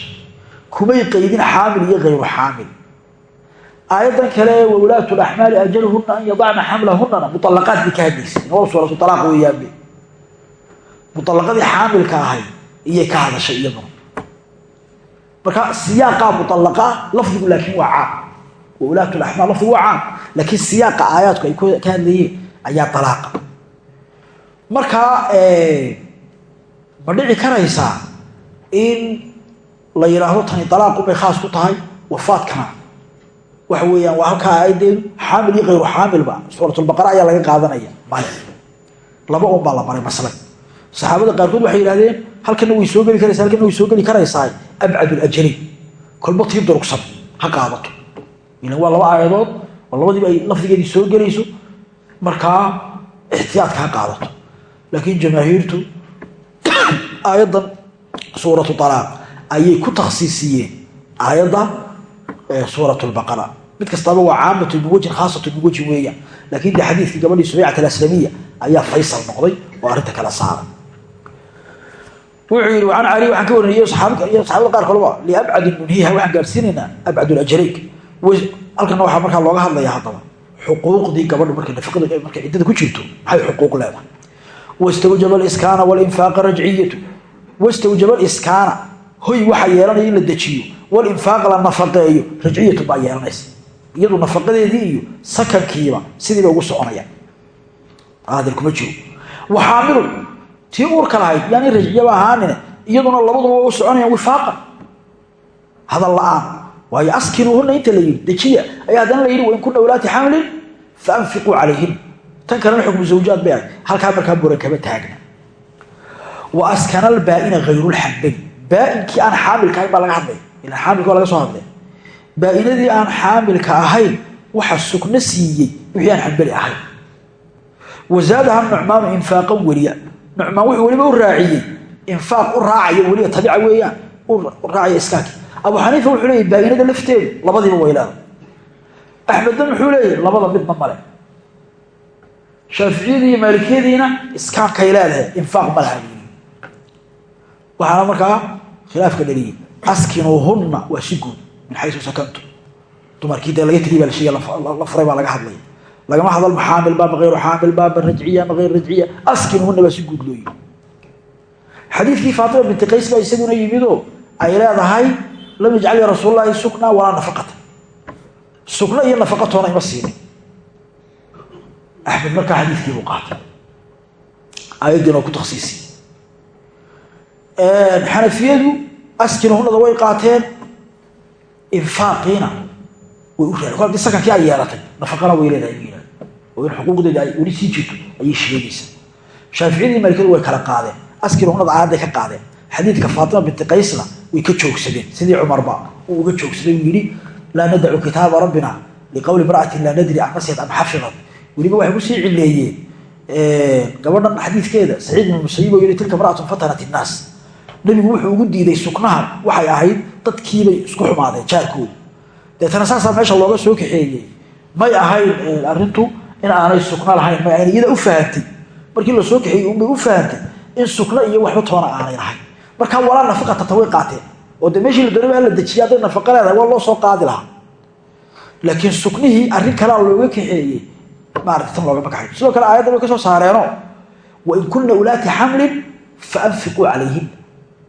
Kumay qaydin xaamil iyo hayru xaamil. Aayaddan kale wawlaatu laxmaali ajaluhuna an yadacna xamlahunana mualaqaad bay ka hadlaysay. Nabada suuratu alaaq weeyaanbe mualaqadii xaamilka ahayd iyay ka hadashay iyaduna. Marka siyaaqaa mualaqa lafdigu laakiin waa caam. Wawlaatu laxmaal lafdigu waa caam. Laakiin siyaaqa aayaadku ay ka hadlayeen ayaa alaaqa markaa ma dhici in la yidhaahdo tani alaaqubay khaas ku tahay wafaadkana. Waxa weeyaan waa halkaa aayaddeedu xaamil iyo hayru xaamilba suuratulbaqara ayaa laga qaadanaya male laba un baa la maray maslay saxaabada qaarkood waxay yidhahdeen halkana way soo geli karaysa halkana way soo geli karaysaa abcad lajalayn kolba tii durugsan ha qaadato. Ilan waa laba aayadood oo labadiiba ay lafdigeedii soo gelayso markaa ixtiyaadka ha qaadato. Laakiin jamaahiirtu aayaddan suuratu alaaq ayay ku takhsiisiyeen aayadda suurat lbaqara mid kastaaba waa caamatu min wajhin khaasatu min wajhin weeyaan laakiin de xadiidkii gabadhii subaycat alaslamiya ayaa faysal noqday oo arrinta kala saaray. Wuxuu yidhi an cali waxaan ka warinay saxaabada qaar kaleba liabcadi munhiha waxaan gaadhsiinaynaa abcad lajrayk halkana waxaa markaa looga hadlaya haddaba xuquuqdii gabadha markay nafaqada markay ciddada ku jirto maxay xuquuq leedahay? Wastawjaba aliskaana walinfaaqa rajciyatu wastawjaba aliskaana hoy waxaa yeelanaya in la dejiyo. Walinfaaq la nafaqeeyo. Rajciyatu baa yeelanaysa iyadu nafaqadeedii iyo sakankiiba sidiiba ugu soconayaan. Aadil kuma jiro. Waxaamilu tii uurka lahayd yaani rajciyaba ahaanine iyaduna labaduba waa u soconayaan wifaaqan hadal la'aan. Waayo askinuuhuna inta la yidhi dejiya ayaa haddana la yidhi wain kuna wlaati xamlin faanfiquu calayhin. Tan kalena xukmu zawjaad bay ahay halkaa markaa buran taagna wa askana albaaina hayrulxambali baa'inkii aan xaamilka ahayn baa laga hadlaya ilan xaamilka waa laga soo hadlay. Baainadii aan xaamilka ahayn waxa sugno siiyey wixii aan xambali ahayn. Wazaadaha nucmaanu infaaqan weliya nucmaan wuxuu weliba u raaciyey. Infaaq u raacaya weliya tabica weeyaan. U raacaya iskaankii abu xaniifa wuxuu leeyahy baainada lafteedu labadiiba waylaada axmedna muxuu leeyahy labada midna male. Shaaficiyadii iyo maalikiyadiina iskaankay leedahay infaaq ma waxaana markaa khilaafka dhaliyey askinuuhunna waa si guud. Min xayu sakantu. Dumarkii dee laga teliy baa la furay baa laga hadlaya lagama hadal ma xaamil baa ma hayru xaamil baa ma rajciya ma hayr rajciya. Askinuuhunna baa si guud xadiidkii faatima binti qays baa isaguna yimidoo ay leedahay lam yajcal ya rasuul sukna walaa nafaqata. Sukno iyo nafaqatoona ima siinin axmed markaa xadiidkiibuu qaatay. Aayaddiina waa ku taksiisi xanafiyadu askinuhunada way qaateen. Infaaqiina way u raadeen kolkii sakankii ay yeelatay nafaqana way leedahay bu oo in xuquuqdeeda ay weli sii jirto ayay sheegaysaa. Shaaficiyadii maalikadu way kala qaadeen. Askinuhunada aayadday ka qaadeen. Xadiidka faatima binti qaysna way ka joogsadeen. Sidii cumarba uu uga joogsaday yidhi laa nadacu kitaaba rabbina liqowli imra'atin laa nadri an nasiyat am xafidat weliba waxay ku sii cileeyeen gabadhan xadiidkeeda saciid ibn musayib oo yidhi tilka imra'atun fatanat innaas nabigu wuxuu ugu diiday suknaha waxay ahayd dadkiibay isku xumaadeen jaarkooda. Deetana saasaa meesha looga soo kaxeeyey. May ahayn arrintu in aanay sukno lahayn may ahayn iyada u fahantay markii la kaxeeyey unbay u fahantay in sukno iyo waxba toona aanay lahayn. Markaa walaa nafaqatata way qaateen. Oo dee meeshii la doonaba hala dejiya hadday nafaqa leedahay waa loo soo qaadi lahaa. Laakiin suknihii arrin kalea looga kaxeeyey maarata tan loogama kaxayo sidoo kale aayaddan way ka soo saareeno wain kunna ulaati xamlin faanfiquu calayhin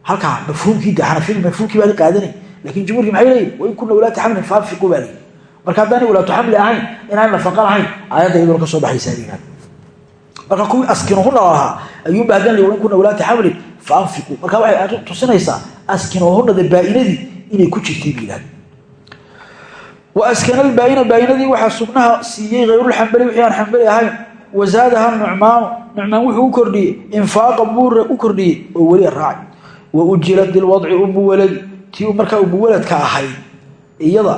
halkaa mafhuumkii de xanafiyadu mafhuumkii baa qaadanay laakiin jumhuurkii maxay leeyihiin wain kuna ulaati xamlin faanfiquu baa leeyihi marka haddaanay ulaatu xamli ahayn inaan nafaqa lahayn aayadda iyaduna ka soo baxaysaa yihahda marka kuwii askinuhuna lahaa ayuu baahdan lay wain kuna ulaati xamlin faanfiquu marka waxay arrin tusinaysaa askinuhunada baainadii inay ku jirtay yihahda wa askana albaaina baainadii waxaa sugnaha siiyey hayrulxambali wixii aan xambali ahayn. Wazaadaha nucmaanu nucmaan wuxuu u kordhiyey infaaqan buu u kordhiyey oo weli raaci wa ujilad bilwadci umu waladi tii markaa umuwaladka ahayd iyada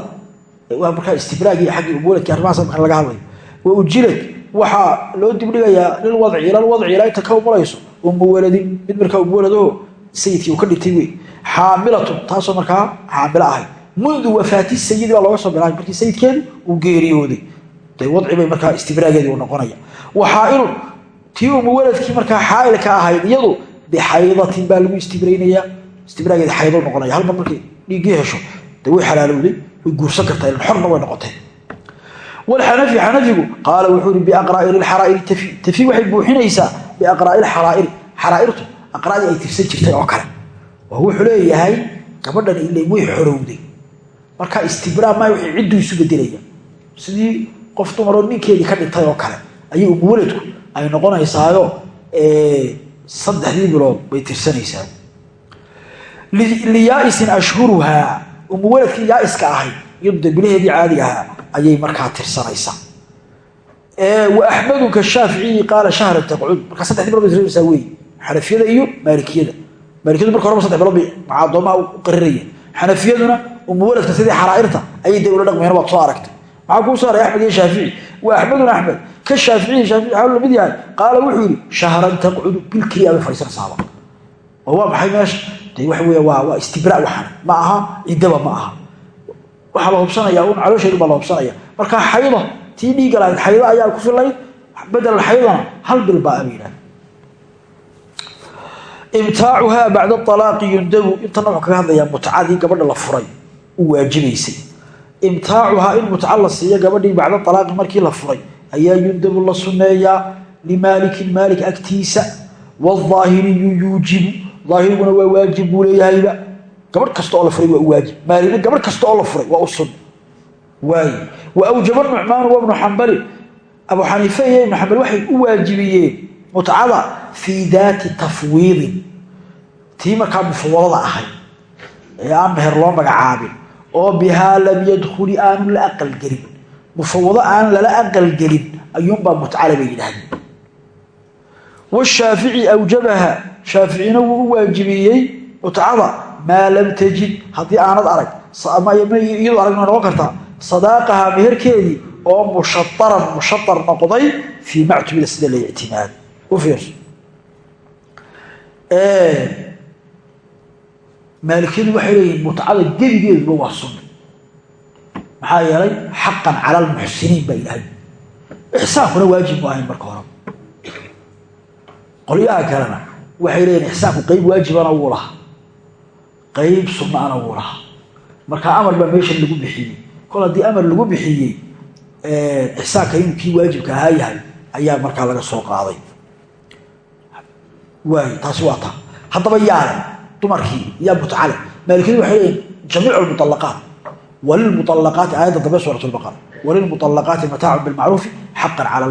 markaa istibraagii aggii umuwaladki arrimahaas marka laga hadlayo wa ujilad waxaa loo dibdhigayaa lilwadci ila lwadci ilaa inta ka umulayso umu waladin mid markaa umuwaladoo sayidkii uu ka dhintay wey xaamilatun taasoo markaa xaamilo ahayd mundu wafaati sayidi baa looga soo bilaabay markii sayidkeedu uu geeriyooday. De wadci bay markaa istibraageedii uu noqonaya. Wa xaailun tii umuwaladkii markaa xaailka ahayd iyadu bixaydatin baa lagu istibraynayaa istibraageeda xaydo noqonaya. Halmar markay dhiiggii hesho dee way xalaalowday way guursan kartaa ilan xorna way noqotay. Wlxanafi xanafigu qaala wuxuu ihi biaqraa'iri xaraa'iri tafi tafi waxay buuxinaysaa biaqraa'il xaraa'iri xaraa'irtu aqraadii ay tirsan jirtay oo kale. Oo wuxuu leeyahay gabadhan ile way xorowday. Marka istibraa ma waxay ciddu isu bedelaya sidii qof dumaroo ninkeedii ka dhintay oo kale ayay umuwaladku ay noqonaysaayo saddexdii bilood bay tirsanaysaa. Liyaa'isin ashhuruhaa umuwaladkii yaaiska ahayd iyadu de bilaheedii caadiga ahaa ayay markaa tirsanaysaa. Wa axmedu kashaaficiyi qaala shahran taqcud markaa saddexdii bilood bay tirsanaysaa wey xanafiyada iyo maalikiyada. Maalikiyadu marka horeba saddex bilood bay maca addoomaha u qarirayeen xanafiyaduna umuwaladka sidii xaraa'irta ayay dee ula dhaqmayeen waad soo aragtay. Maxaa kuu saaray axmed iyo shaafici? Wa axmedun axmed ka shaaficiyi shaafici xaal la mid yahay. Qaala wuxuu yidhi shahran taqcudu bil keliya bay fadhiisanaysaaba oo waa maxay meesha? De waxa wey waa waa istibraa waxan ma aha ciddaba ma aha. Waxaa la hubsanaya un caloosheedu baa la hubsanaya. Marka xaydo tii dhiiga lahayd xaydo ayaa ku filayd bedel xaydana hal bil baa aba imtaacuhaa bacda alaaqi yundabu. Intana wuxuu kaga hadlayaa mutcadii gabadha la furay. U waajibaysay. Imtaacuhaa in mutca la siiyo gabadhii bacda alaaqi markii la furay ayaa yundabu la sunneeyaa limaalikin maalik agtiisa wاaahiriyu yuujibu. Aahiriguna waa waajib buu leeyahayba. Gabadh kasta oo la furay waa u waajib. Maalina gabadh kasta oo la furay waa u sun waay wa awjaba nucmaanu wabnu xambali abu xaniife iyo ibnu xambal waxay u waajibiyeen mutcada fii daati tafwiidin tii markaa mufawadada ahayd ee aan meher loo magacaabin. Oo bihaa lam yadkhuli aanu la aqalgelin mufawado aan lala aqalgelin ayuunbaa mutcale bay yidhaahdeen washaafici awjabaha shaaficina wuu u waajibiyey mutcada maa lam tajid haddii aanad arag iyadoo aragna noqon kartaa sadaaqaha meherkeedii oo mushaaran mushaar noqday fii mactumida sida la ictimaad u fiirso maalikiyadu waxay leeyihiin mutcada gebigeeduba waa maxaa yeelay xaqan cala almuxsiniin baa ilahay ixsaankuna waajib mu ahayn marka hore. Qolyaha kalena waxay leeyihiin ixsaanku qeyb waajibana wuu lahaa. Qeyb sunnaana wuu lahaa. Marka amar baa meeshan lagu bixiyey. Kol haddii amar lagu bixiyey ixsaanka inuu kii waajibka ahaa yahay ayaa markaa laga soo qaaday. Waay taasi waa taa haddaba yaale dumarkii yaa mutcale maalikiyadu waxay leeyihiin jamiicu lmuطalaqaat walilmuطalaqaati aayadda dambe suurat lbaqara walilmuطalaqaati mataacun bilmacruufi xaqan cala